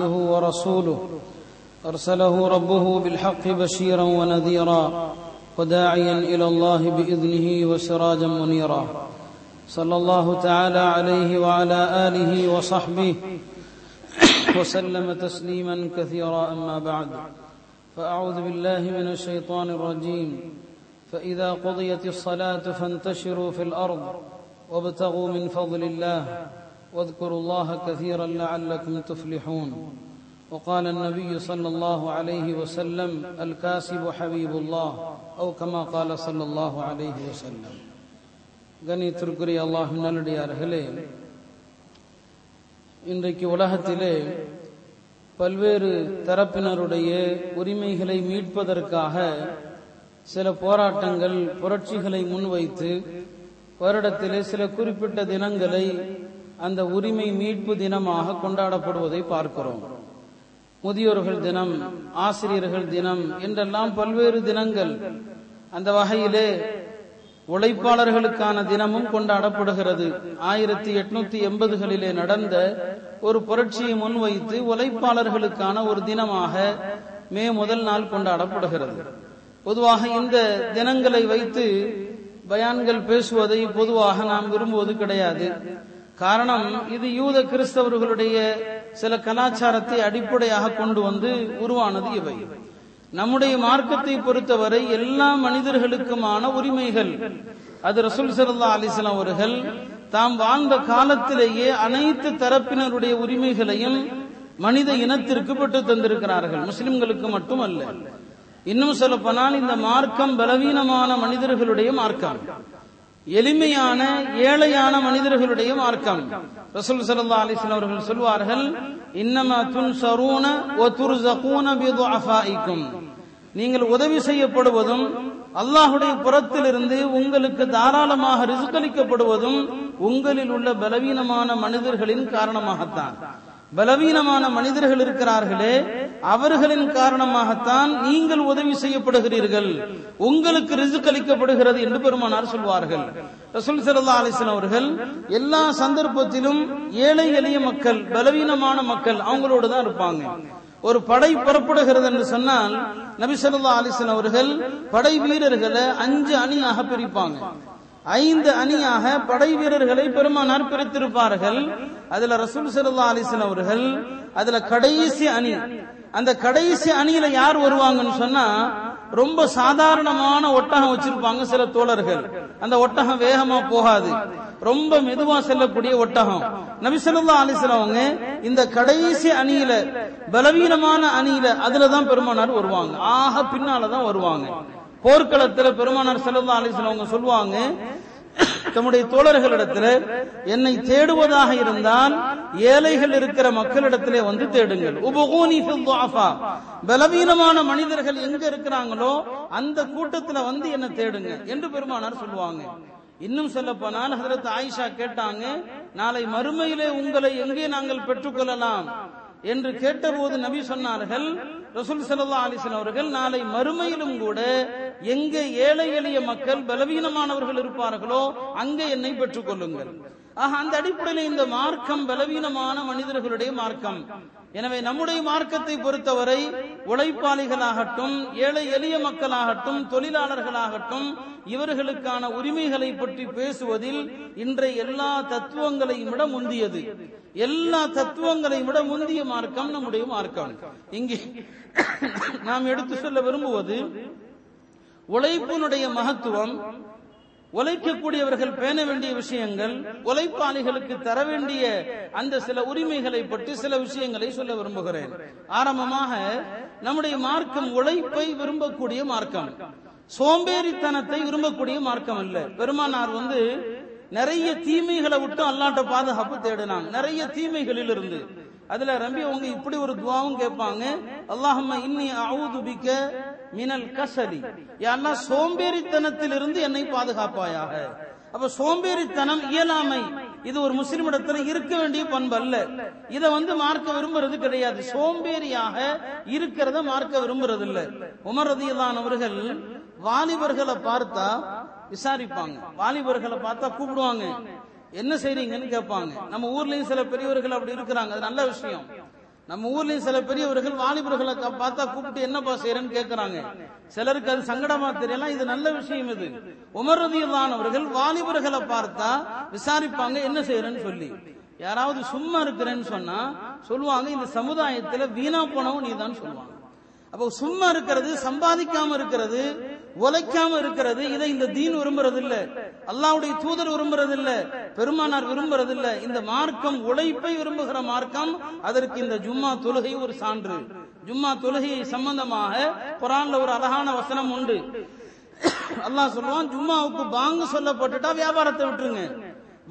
عبده ورسوله. أرسله ربه بالحق بشيرا ونذيرا وداعيا إلى الله بإذنه وسراجا منيرا. صلى الله تعالى عليه وعلى آله وصحبه وسلم تسليما كثيرا أما بعد. فأعوذ بالله من الشيطان الرجيم. فإذا قضيت الصلاة فانتشروا في الأرض وابتغوا من فضل الله. واذكروا الله كثيرا لعلكم تفلحون وقال النبي صلى الله عليه وسلم الكاسب حبيب الله او كما قال صلى الله عليه وسلم கணித்திற்குரிய அல்லாஹ் நல்லடியார்களே இன்றைக்கு உலகத்திலே பல்வேறு தரப்பினருடைய உரிமைகளை மீட்பதற்காக சில போராட்டங்கள் புரட்சிகளை முன்வைத்து வருடத்திலே சில குறிப்பிட்ட தினங்களை அந்த உரிமை மீட்பு தினமாக கொண்டாடப்படுவதை பார்க்கிறோம். முதியோர்கள் தினம் ஆசிரியர்கள் தினம் என்றெல்லாம் பல்வேறு தினங்கள் அந்த வகையிலே உழைப்பாளர்களுக்கான தினமும் கொண்டாடப்படுகிறது. ஆயிரத்தி எட்நூத்தி எண்பதுகளிலே நடந்த ஒரு புரட்சியை முன்வைத்து உழைப்பாளர்களுக்கான ஒரு தினமாக மே முதல் நாள் கொண்டாடப்படுகிறது. பொதுவாக இந்த தினங்களை வைத்து பயான்கள் பேசுவதை பொதுவாக நாம் விரும்புவது கிடையாது. காரணம் இது யூத கிறிஸ்தவர்களுடைய சில கலாச்சாரத்தை அடிப்படையாக கொண்டு வந்து உருவானது இவை. நம்முடைய மார்க்கத்தை பொறுத்தவரை எல்லா மனிதர்களுக்குமான உரிமைகள் அது ரசூல் சரல்லா அலிஸ்லாம் அவர்கள் தாம் வாழ்ந்த காலத்திலேயே அனைத்து தரப்பினருடைய உரிமைகளையும் மனித இனத்திற்கு பெற்று தந்திருக்கிறார்கள். முஸ்லிம்களுக்கு மட்டுமல்ல. இன்னும் சொல்ல போனால் இந்த மார்க்கம் பலவீனமான மனிதர்களுடைய மார்க்கம். எளிமையான ஏழையான மனிதர்களுடைய மார்க்கம். ரசூல் சல்லா அலிஸ்லாம் அவர்கள் சொல்வார்கள் இன்னமா துன் சரூன ஓ துர்சகூன பிதுஅஃபாயிக்கும் நீங்கள் உதவி செய்யப்படுவதும் அல்லாஹுடைய புறத்திலிருந்து உங்களுக்கு தாராளமாக ரிசுக்களிக்கப்படுவதும் உங்களில் உள்ள பலவீனமான மனிதர்களின் காரணமாகத்தான். பலவீனமான மனிதர்கள் இருக்கிறார்களே அவர்களின் காரணமாகத்தான் நீங்கள் உதவி செய்யப்படுகிறீர்கள். உங்களுக்கு ரிசுக் அளிக்கப்படுகிறது என்று பெருமானார் சொல்வார்கள். ரசூல் சல்லா அலிஸ்லாம் அவர்கள் எல்லா சந்தர்ப்பத்திலும் ஏழை எளிய மக்கள் பலவீனமான மக்கள் அவங்களோடு தான் இருப்பாங்க. ஒரு படை புறப்படுகிறது என்று சொன்னால் நபிசல்லா அலிஸ்லாம் அவர்கள் படை வீரர்களை அஞ்சு அணியாக பிரிப்பாங்க. ஐந்து அணியாக படை வீரர்களை பெருமானார் பிரித்திருப்பார்கள். அதுல ரசூல் சல்லா அலிசன் அவர்கள் அதுல கடைசி அணி அந்த கடைசி அணியில யார் வருவாங்கன்னு சொன்னா ரொம்ப சாதாரணமான ஒட்டகம் வச்சிருப்பாங்க சில தோழர்கள். அந்த ஒட்டகம் வேகமா போகாது. ரொம்ப மெதுவா செல்லக்கூடிய ஒட்டகம். நபிசல்லா அலிஸ்லவங்க இந்த கடைசி அணியில பலவீனமான அணியில அதுலதான் பெருமானார் வருவாங்க. ஆக பின்னாலதான் வருவாங்க. போர்க்களத்துல பெருமானார் செல்லல்லா அலிஸ்லவங்க சொல்லுவாங்க தம்முடைய தோழர்களிடத்துல என்னை தேடுவதாக இருந்தால் ஏழைகள் இருக்கிற மக்களிடத்திலே வந்து தேடுங்கள். உபகூனி பலவீனமான மனிதர்கள் எங்க இருக்கிறாங்களோ அந்த கூட்டத்துல வந்து என்ன தேடுங்க என்று பெருமானார் சொல்லுவாங்க. இன்னும் சொல்ல போனால் ஹசரத் ஆயிஷா கேட்டாங்க நாளை மறுமையிலே உங்களை எங்கே நாங்கள் பெற்றுக்கொள்ளலாம்? என்று கேட்டபோது நபி சொன்னார்கள் ரசூல் சல்லா அலிசன் அவர்கள் நாளை மறுமையிலும் கூட எங்கே ஏழை எளிய மக்கள் பலவீனமானவர்கள் இருப்பார்களோ அங்கே என்னை பெற்றுக் கொள்ளுங்கள். ஆக அந்த அடிப்படையில் இந்த மார்க்கம் பலவீனமான மனிதர்களுடைய மார்க்கம். எனவே நம்முடைய மார்க்கத்தை பொறுத்தவரை உழைப்பாளிகளாகட்டும் ஏழை எளிய மக்களாகட்டும் தொழிலாளர்களாகட்டும் இவர்களுக்கான உரிமைகளை பற்றி பேசுவதில் இன்றைய எல்லா தத்துவங்களையும் விட முந்தியது. எல்லா தத்துவங்களையும் விட முந்திய மார்க்கம் நம்முடைய மார்க்கம். இங்கே நாம் எடுத்து சொல்ல விரும்புவது உழைப்பினுடைய மகத்துவம் உழைக்கக்கூடியவர்கள் பேண வேண்டிய விஷயங்கள் உழைப்பாளிகளுக்கு தர வேண்டிய அந்த சில உரிமைகளை பற்றி சில விஷயங்களை சொல்ல விரும்புகிறேன். ஆரம்பமாக நம்முடைய மார்க்கம் உழைப்பை விரும்பக்கூடிய மார்க்கம். சோம்பேறித்தனத்தை விரும்பக்கூடிய மார்க்கம் அல்ல. பெருமானார் வந்து நிறைய தீமைகளை விட்டு அல்லாட்ட பாதுகாப்பு தேடினாங்க நிறைய தீமைகளில் இருந்து அதுல ரம்பி அவங்க இப்படி ஒரு துவாவும் கேட்பாங்க. அல்லாஹம்மா இன்னி அவுதுபிக்க மினல் கசலி. யாருன்னா சோம்பேறித்தனத்திலிருந்து என்னை பாதுகாப்பாயாக. அப்ப சோம்பேறித்தனம் இயலாமை. இது ஒரு முஸ்லிம் இடத்துல இருக்க வேண்டிய பண்பு அல்ல இதை வந்து மார்க்க விரும்புறது கிடையாது. சோம்பேறியாக இருக்கிறத மார்க்க விரும்புறது இல்ல உமர் வாலிபர்களை பார்த்தா விசாரிப்பாங்க. வாலிபர்களை பார்த்தா கூப்பிடுவாங்க. என்ன செய்றீங்கன்னு கேட்பாங்க. நம்ம ஊர்லயும் சில பெரியவர்கள் அப்படி இருக்கிறாங்க. அது நல்ல விஷயம். நம்ம ஊர்லயும் சில பெரியவர்கள் வாலிபர்களை பார்த்தா கூப்பிட்டு என்னப்பா செய்யறேன்னு கேட்கறாங்க சிலருக்கு அது சங்கடமா தெரியலாம் இது நல்ல விஷயம் இது. உமர் வாலிபர்களை பார்த்தா விசாரிப்பாங்க என்ன செய்யறேன்னு சொல்லி. யாராவது சும்மா இருக்கிறேன்னு சொன்னா சொல்லுவாங்க இந்த சமுதாயத்துல வீணா போனவன் நீ தான் சொல்லுவாங்க. அப்போ சும்மா இருக்கிறது சம்பாதிக்காம இருக்கிறது உழைக்காம இருக்கிறது. இதை இந்த தீன் விரும்புறது இல்ல அல்லாவுடைய தூதர் விரும்புறது இல்ல பெருமானார் விரும்புறது இல்ல இந்த மார்க்கம் உழைப்பை விரும்புகிற மார்க்கம் அதற்கு இந்த ஜும்மா தொழுகை ஒரு சான்று. ஜும்மா தொழுகை சம்பந்தமாக குரான்ல ஒரு அழகான வசனம் உண்டு. அல்லாஹ் சொல்லுவான் ஜும்மாவுக்கு பாங்கு சொல்லப்பட்டுட்டா வியாபாரத்தை விட்டுருங்க.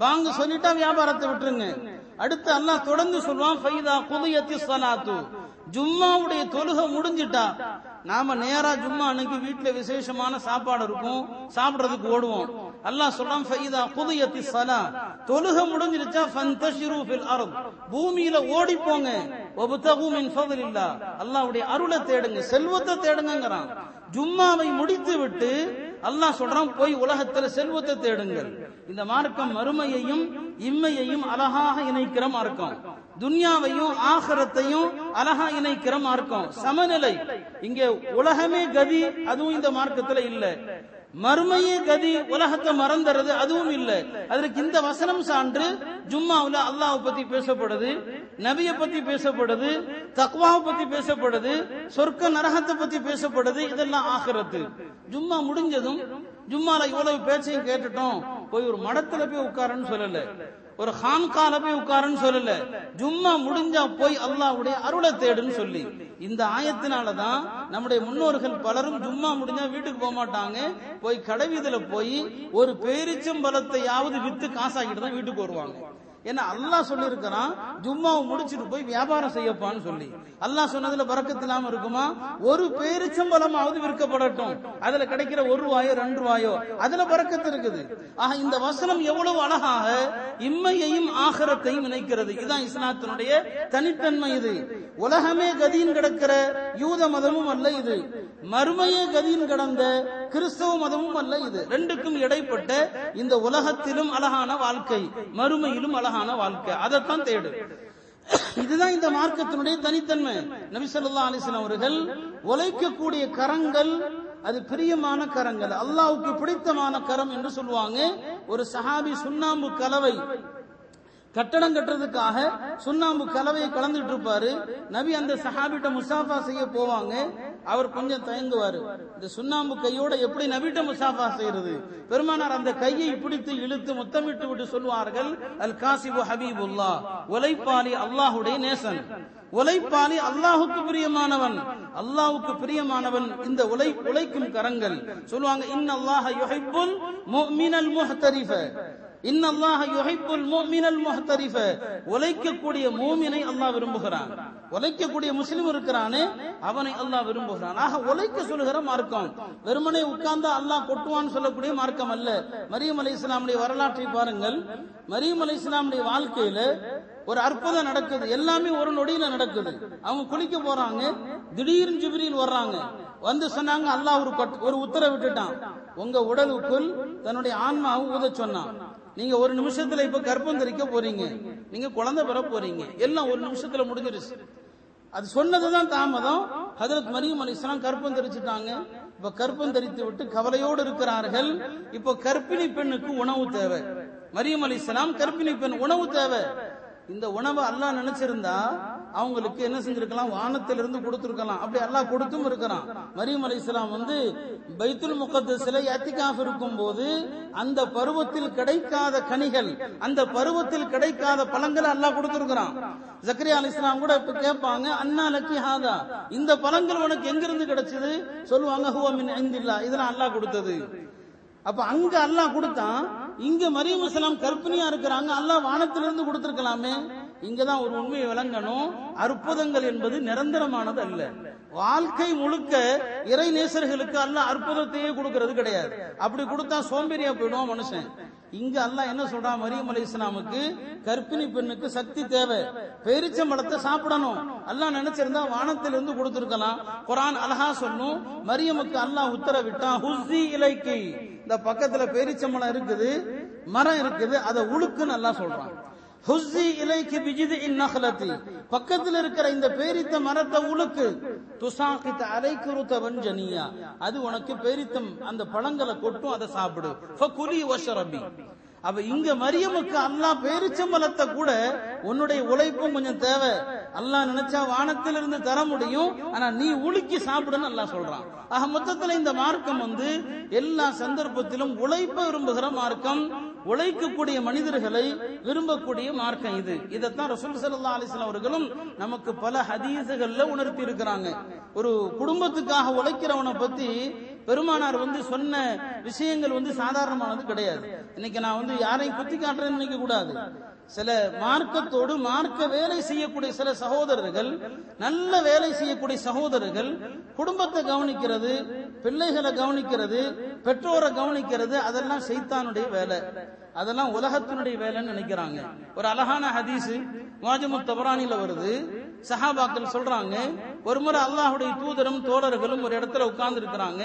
பாங்கு சொல்லிட்டா வியாபாரத்தை விட்டுருங்க. அடுத்து அல்லாஹ் தொடர்ந்து சொல்லுவான் ஃபைதா குதியத்தி ஸலாத்து. ஜும்மாவுடைய தொழுகை முடிஞ்சிட்டா நாம நேரா ஜும்மா அன்னைக்கு வீட்டுல விசேஷமான சாப்பாடு இருக்கும் சாப்பிடுறதுக்கு ஓடுவோம். அல்லாஹ் சொல்றான் ஃபைதா குதியத்தி சலா தொழுகை முடிஞ்சிருச்சா ஃபந்தஷிரு ஃபில் அர்த். பூமியில ஓடி போங்க வபதகு மின் இல்லா அல்லாஹ்வுடைய அருளை தேடுங்க செல்வத்தை தேடுங்கங்கறான். ஜும்மாவை முடித்து விட்டு அல்லாஹ் சொல்றான் போய் உலகத்துல செல்வத்தை தேடுங்கள். இந்த மார்க்கம் மறுமையையும் இம்மையையும் அழகாக இணைக்கிற மார்க்கம். துன்யாவையும் ஆகரத்தையும் அழகா இணைக்கிற மார்க்கம். சமநிலை. இங்க உலகமே கதி அதுவும் இந்த மார்க்கத்துல இல்ல. மறுமையே கதி உலகத்தை மறந்துறது அதுவும் இல்ல. அதற்கு இந்த வசனம் சான்று ஜும்மாவுல அல்லாஹ் பத்தி பேசப்படுது நபிய பத்தி பேசப்படுது தக்வாவை பத்தி பேசப்படுது சொர்க்க நரகத்தை பத்தி பேசப்படுது இதெல்லாம் ஆகிறது ஜும்மா முடிஞ்சதும் ஜும்மால இவ்வளவு பேச்சையும் கேட்டுட்டோம் போய் ஒரு மடத்துல போய் உட்காருன்னு சொல்லல. ஒரு ஹான்கால போய் உட்காருன்னு சொல்லல. ஜும்மா முடிஞ்சா போய் அல்லாவுடைய அருளை தேடுன்னு சொல்லி. இந்த ஆயத்தினாலதான் நம்முடைய முன்னோர்கள் பலரும் ஜும்மா முடிஞ்சா வீட்டுக்கு போக மாட்டாங்க. போய் கடைவீதியில போய் ஒரு பேரிச்சம்பலத்தையாவது வித்து காசாக்கிட்டு தான் வீட்டுக்கு வருவாங்க. ஏன்னா அல்லாஹ் சொல்லியிருக்கிறான்? ஜும்மாவை முடிச்சுட்டு போய் வியாபாரம் செய்யப்பான்னு சொல்லி. அல்லாஹ் சொன்னதுல பறக்கத்து இல்லாம இருக்குமா? ஒரு பேரிச்சம்பளமாவது விற்கப்படட்டும். அதுல கிடைக்கிற ஒரு ரூபாயோ ரெண்டு ரூபாயோ அதுல பறக்கத்து இருக்குது. ஆக இந்த வசனம் எவ்வளவு அழகாக இம்மையையும் ஆகரத்தையும் இணைக்கிறது. இதுதான் இஸ்லாத்தினுடைய தனித்தன்மை இது. உலகமே கதியின் கிடக்கிற யூத மதமும் அல்ல இது. மறுமையே கதியின் கடந்த கிறிஸ்தவ மதமும் அல்ல இது. ரெண்டுக்கும் இடைப்பட்ட இந்த உலகத்திலும் அழகான வாழ்க்கை. மறுமையிலும் அழகான வாழ்க்கை. அதைத்தான் தேடு. இதுதான் இந்த மார்க்கத்தினுடைய தனித்தன்மை. நபிசல்லா ஸல்லல்லாஹு அவர்கள் உழைக்கக்கூடிய கரங்கள் அது பிரியமான கரங்கள். அல்லாவுக்கு பிடித்தமான கரம் என்று சொல்லுவாங்க. ஒரு சஹாபி சுண்ணாம்பு கலவை. கட்டடம் கட்டுறதுக்காக சுண்ணாம்பு கலவையை கலந்துட்டு இருப்பாரு. நபி அந்த சஹாபிட்ட முசாஃபா செய்ய போவாங்க. அவர் கொஞ்சம் தயங்குவாரு. இந்த சுண்ணாம்பு கையோட எப்படி நபிட்ட முசாஃபா செய்யறது? பெருமானார் அந்த கையை பிடித்து இழுத்து முத்தமிட்டு விட்டு சொல்வார்கள் அல் காசிபு ஹபீபுல்லா. உலைப்பாலி அல்லாஹுடைய நேசன். உழைப்பாளி அல்லாஹுக்கு பிரியமானவன். அல்லாஹுக்கு பிரியமானவன் இந்த உழை உழைக்கும் கரங்கள். சொல்லுவாங்க இன் அல்லாஹ் யுஹிப்புல் முஃமினல் முஹ்தரிஃப. இன் யுஹிப்புல் முஃமினல் முஹ்தரிஃப. உழைக்கக்கூடிய மூமினை அல்லாஹ் விரும்புகிறான். உழைக்கக்கூடிய முஸ்லிம் இருக்கிறானே அவனை அல்லாஹ் விரும்புகிறான். ஆக உழைக்க சொல்லுகிற மார்க்கம். வெறுமனே உட்கார்ந்தா அல்லாஹ் கொட்டுவான்னு சொல்லக்கூடிய மார்க்கம் அல்ல. மரியம் அலி இஸ்லாமுடைய வரலாற்றை பாருங்கள். மரியம் அலி இஸ்லாமுடைய வாழ்க்கையில ஒரு அற்புதம் நடக்குது. எல்லாமே ஒரு நொடியில நடக்குது. அவங்க குளிக்க போறாங்க. திடீர்னு ஜிப்ரீல் வர்றாங்க. வந்து சொன்னாங்க அல்லாஹ் ஒரு ஒரு உத்தரவு விட்டுட்டான். உங்க உடலுக்குள் தன்னுடைய ஆன்மாவும் ஊத சொன்னான். நீங்க ஒரு நிமிஷத்துல இப்ப கர்ப்பம் தெரிக்க போறீங்க. நீங்க குழந்தை பெற போறீங்க. எல்லாம் ஒரு நிமிஷத்துல முடிஞ்சிருச்சு. அது சொன்னதுதான் தாமதம். ஹதரத் மரியம் அலிஸ்லாம் கற்பம் தெரிச்சுட்டாங்க இப்ப கற்பம் தெரித்து விட்டு கவலையோடு இருக்கிறார்கள். இப்போ கற்பிணி பெண்ணுக்கு உணவு தேவை. மரியம் அலிஸ்லாம் கற்பிணி பெண் உணவு தேவை. இந்த உணவை அல்லாஹ் நினைச்சிருந்தா அவங்களுக்கு என்ன செஞ்சிருக்கலாம்? வானத்திலிருந்து கொடுத்துருக்கலாம். அப்படி எல்லாம் கொடுத்தும் இருக்கிறான். மரியம் அலிஸ்லாம் வந்து பைத்துல் சிலை எத்திகாஃப் இருக்கும் போது அந்த பருவத்தில் கிடைக்காத கனிகள் அந்த பருவத்தில் கிடைக்காத பழங்களை எல்லாம் கொடுத்துருக்கிறான். ஜக்கரியா அலி இஸ்லாம் கூட இப்ப கேட்பாங்க அண்ணா லக்கி ஹாதா? இந்த பழங்கள் உனக்கு எங்கிருந்து கிடைச்சது? சொல்லுவாங்க ஹுவா மின் ஐந்தில்லா இதெல்லாம் அல்லாஹ் கொடுத்தது. அப்ப அங்க அல்லாஹ் கொடுத்தான் இங்க மரியம் இஸ்லாம் கற்பிணியா இருக்கிறாங்க அல்லாஹ் வானத்திலிருந்து கொடுத்துருக்கலாமே. இங்கதான் ஒரு உண்மையை விளங்கணும். அற்புதங்கள் என்பது நிரந்தரமானது அல்ல. வாழ்க்கை முழுக்க இறை நேசர்களுக்கு அல்ல அற்புதத்தையே கொடுக்கறது கிடையாது. அப்படி கொடுத்தா சோம்பேறியா போயிடும் மனுஷன். இங்க அல்ல என்ன சொல்றான் மரியம் அலி இஸ்லாமுக்கு கர்ப்பிணி பெண்ணுக்கு சக்தி தேவை. பேரிச்சம்பழத்தை சாப்பிடணும். அல்லாஹ் நினைச்சிருந்தா வானத்திலிருந்து கொடுத்திருக்கலாம். குரான் அழகா சொல்லும். மரியமுக்கு அல்லாஹ் உத்தரவிட்டான். ஹுஸ்ஸி இலைக்கு. இந்த பக்கத்துல பேரிச்சம்பழம் இருக்குது மரம் இருக்குது அதை உழுக்குன்னு நல்லா சொல்றான். ஹுஸ்ஸி இலைக்கு பிஜிதின் நஹ்லத்தி. பக்கத்தில் இருக்கிற இந்த பேரித்த மரத்தை உழுக்கு துசாக்கித்த அலைக்குருத்த வஞ்சனியா அது உனக்கு பேரித்தம் அந்த பழங்களை கொட்டும் அதை சாப்பிடு. ஃபகுலி வஷரபி. அப்ப இங்க மரியமுக்கு அல்லாஹ் பேரிச்சம்பலத்தை கூட உன்னுடைய உழைப்பும் கொஞ்சம் தேவை. அல்லாஹ் நினைச்சா வானத்திலிருந்து தர முடியும். ஆனா நீ உலுக்கி சாப்பிடுன்னு அல்லாஹ் சொல்றான். ஆக மொத்தத்துல இந்த மார்க்கம் வந்து எல்லா சந்தர்ப்பத்திலும் உழைப்ப விரும்புகிற மார்க்கம் உழைக்கக்கூடிய மனிதர்களை விரும்பக்கூடிய மார்க்கம் இது. இதைத்தான் ரசூல் சல்லா அலிஸ்லாம் அவர்களும் நமக்கு பல ஹதீசுகள்ல உணர்த்தி இருக்கிறாங்க ஒரு குடும்பத்துக்காக உழைக்கிறவனை பத்தி பெருமானார் வந்து சொன்ன விஷயங்கள் வந்து சாதாரணமானது கிடையாது. இன்னைக்கு நான் வந்து யாரையும் குத்தி காட்டுறேன்னு நினைக்க கூடாது. சில மார்க்கத்தோடு மார்க்க வேலை செய்யக்கூடிய சில சகோதரர்கள் நல்ல வேலை செய்யக்கூடிய சகோதரர்கள் குடும்பத்தை கவனிக்கிறது பிள்ளைகளை கவனிக்கிறது பெற்றோரை கவனிக்கிறது அதெல்லாம் சைத்தானுடைய வேலை. அதெல்லாம் உலகத்தினுடைய வேலைன்னு நினைக்கிறாங்க. ஒரு அழகான ஹதீஸ் வாஜமு தபரானில வருது. சஹாபாக்கள் சொல்றாங்க ஒரு முறை அல்லாஹுடைய தூதரும் தோழர்களும் ஒரு இடத்துல உட்கார்ந்து இருக்கிறாங்க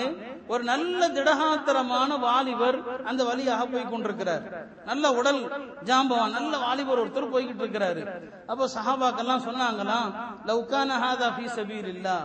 ஒரு நல்ல திடகாத்திரமான வாலிபர் அந்த வழியாக போய் கொண்டிருக்கிறார். நல்ல உடல் ஜாம்பவான் நல்ல வாலிபர் ஒருத்தர் போய்கிட்டு இருக்கிறாரு. அப்போ சஹாபாக்கெல்லாம் சொன்னாங்களாம் லவ்கான ஹாதா ஃபீ இல்லா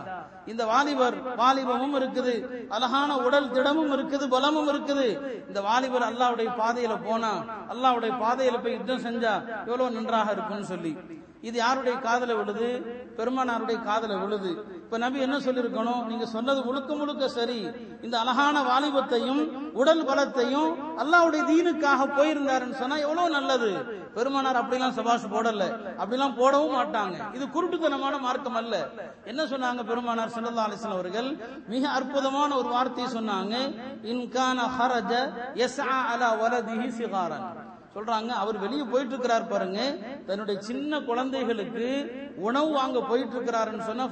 இந்த வாலிபர் வாலிபமும் இருக்குது அழகான உடல் திடமும் இருக்குது பலமும் இருக்குது. இந்த வாலிபர் அல்லாவுடைய பாதையில போனா அல்லாவுடைய பாதையில போய் யுத்தம் செஞ்சா எவ்வளவு நன்றாக இருக்கும்னு சொல்லி. இது யாருடைய காதல விழுது? பெருமானாருடைய காதல விழுது. இப்ப நபி என்ன சொல்லிருக்கணும் நீங்க சொன்னது முழுக்க முழுக்க சரி. இந்த அழகான வாலிபத்தையும் உடல் பலத்தையும் அல்லாவுடைய தீனுக்காக போயிருந்தாருன்னு சொன்னா எவ்வளவு நல்லது? பெருமானார் அப்படிலாம் சபாஷ் போடல. அப்படிலாம் போடவும் மாட்டாங்க. இது குருட்டுத்தனமான மார்க்கம் அல்ல. என்ன சொன்னாங்க பெருமானார் சல்லா அலிஸ்லாம் அவர்கள்? மிக அற்புதமான ஒரு வார்த்தையை சொன்னாங்க. இன்கான ஹரஜ எஸ் அலா வலதிஹி சிகாரன். சொல்றாங்க அவர் வெளியே போயிட்டு இருக்கிறார் பாருங்க. தன்னுடைய சின்ன குழந்தைகளுக்கு உணவு வாங்க போயிட்டு இருக்கிறாருன்னு சொன்னா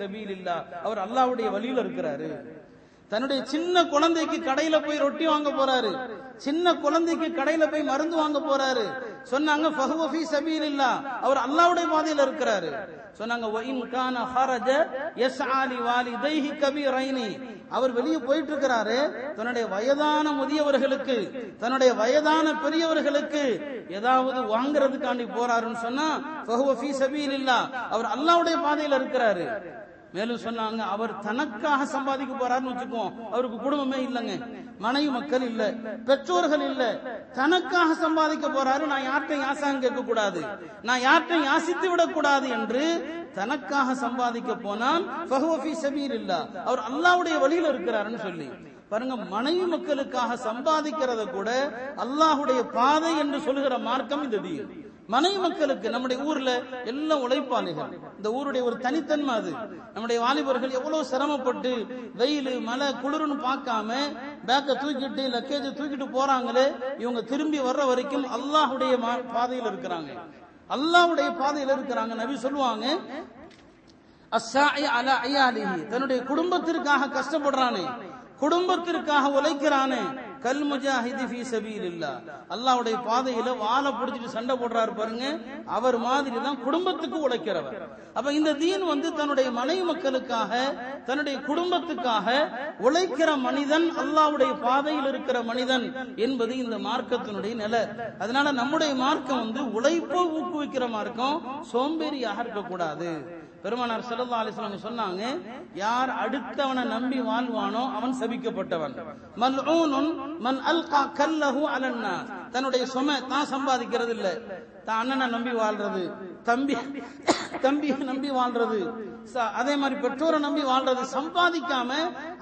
சபீல் இல்லா அவர் அல்லாவுடைய வழியில இருக்கிறாரு. தன்னுடைய சின்ன குழந்தைக்கு கடையில போய் ரொட்டி வாங்க போறாரு. சின்ன குழந்தைக்கு கடையில போய் மருந்து வாங்க போறாரு. சொன்னாங்க ஃபஹுவஃபி சபீலில்லா. அவர் அல்லாஹ்வுடைய பாதையில இருக்கிறாரு. சொன்னாங்க வஇன் கான ஹரஜ யஸ்ஆலி வாலிதைஹி கபீரைனி. அவர் வெளியே போயிட்டு இருக்கிறாரு தன்னுடைய வயதான முதியவர்களுக்கு தன்னுடைய வயதான பெரியவர்களுக்கு ஏதாவது வாங்குறதுக்காண்டி போறாருன்னு சொன்னா ஃபஹுவஃபி சபீலில்லா அவர் அல்லாஹ்வுடைய பாதையில இருக்கிறாரு. மேலும் சொன்னாங்க அவர் தனக்காக சம்பாதிக்க போறாருன்னு வச்சுக்குவோம் அவருக்கு குடும்பமே இல்லைங்க. மனைவி மக்கள் இல்ல. பெற்றோர்கள் இல்ல. தனக்காக சம்பாதிக்க போறாரு. நான் யார்கிட்டையும் யாசாங்க கேட்க கூடாது நான் யார்கிட்டையும் யாசித்து விடக்கூடாது என்று தனக்காக சம்பாதிக்க போனால் ஃபஹுவஃபி சபீர் இல்ல அவர் அல்லாவுடைய வழியில இருக்கிறாருன்னு சொல்லி. பாருங்க மனைவி மக்களுக்காக சம்பாதிக்கிறத கூட அல்லாஹுடைய பாதை என்று சொல்லுகிற மார்க்கம் இந்த தீர் மனைவி மக்களுக்கு நம்முடைய ஊர்ல எல்லாம் உழைப்பாளிகள். இந்த ஊருடைய ஒரு தனித்தன்மை அது. நம்முடைய வாலிபர்கள் எவ்வளவு சிரமப்பட்டு வெயில் மழை குளிர்னு பார்க்காம பேக்க தூக்கிட்டு லக்கேஜ் தூக்கிட்டு போறாங்களே இவங்க திரும்பி வர்ற வரைக்கும் அல்லாஹுடைய பாதையில் இருக்கிறாங்க. அல்லாஹுடைய பாதையில் இருக்கிறாங்க. நபி சொல்லுவாங்க தன்னுடைய குடும்பத்திற்காக கஷ்டப்படுறானே குடும்பத்திற்காக உழைக்கிறானே கல் முஜாஹிதி ஃபீ சபீலில்லா. அல்லாஹ்வுடைய பாதையில வாளை பிடிச்சிட்டு சண்டை போடுறாரு பாருங்க. அவர் மாதிரி தான் குடும்பத்துக்கு உழைக்கிறவர். அப்ப இந்த தீன் வந்து தன்னுடைய மனைவி மக்களுக்காக தன்னுடைய குடும்பத்துக்காக உழைக்கிற மனிதன் அல்லாஹ்வுடைய பாதையில் இருக்கிற மனிதன் என்பது இந்த மார்க்கத்தினுடைய நிலை. அதனால நம்முடைய மார்க்கம் வந்து உழைப்பை ஊக்குவிக்கிற மார்க்கம் சோம்பேறியாக இருக்கக்கூடாது. பெருமானார் செல்லா அலிஸ்லாம் சொன்னாங்க யார் அடுத்தவனை நம்பி வாழ்வானோ அவன் சபிக்கப்பட்டவன். மல்ஊனுன் மன் அல்கா கல்லஹு அலன்னா தன்னுடைய சும தான் சம்பாதிக்கிறது இல்ல தான் அண்ணனை நம்பி வாழ்றது. தம்பி தம்பி நம்பி வாழ்றது. அதே மாதிரி பெற்றோரை நம்பி வாழ்றது. சம்பாதிக்காம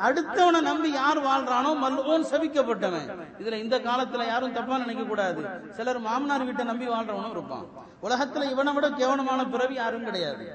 அடுத்தவனை நம்பி யார் வாழ்றானோ மல்ஓன் சபிக்கப்பட்டவன் இதுல இந்த காலத்துல யாரும் தப்பா நினைக்க கூடாது. சிலர் மாமனார் வீட்டை நம்பி வாழ்றவனும் இருப்பான். உலகத்துல இவனை விட கேவலமான பிறவி யாரும் கிடையாது.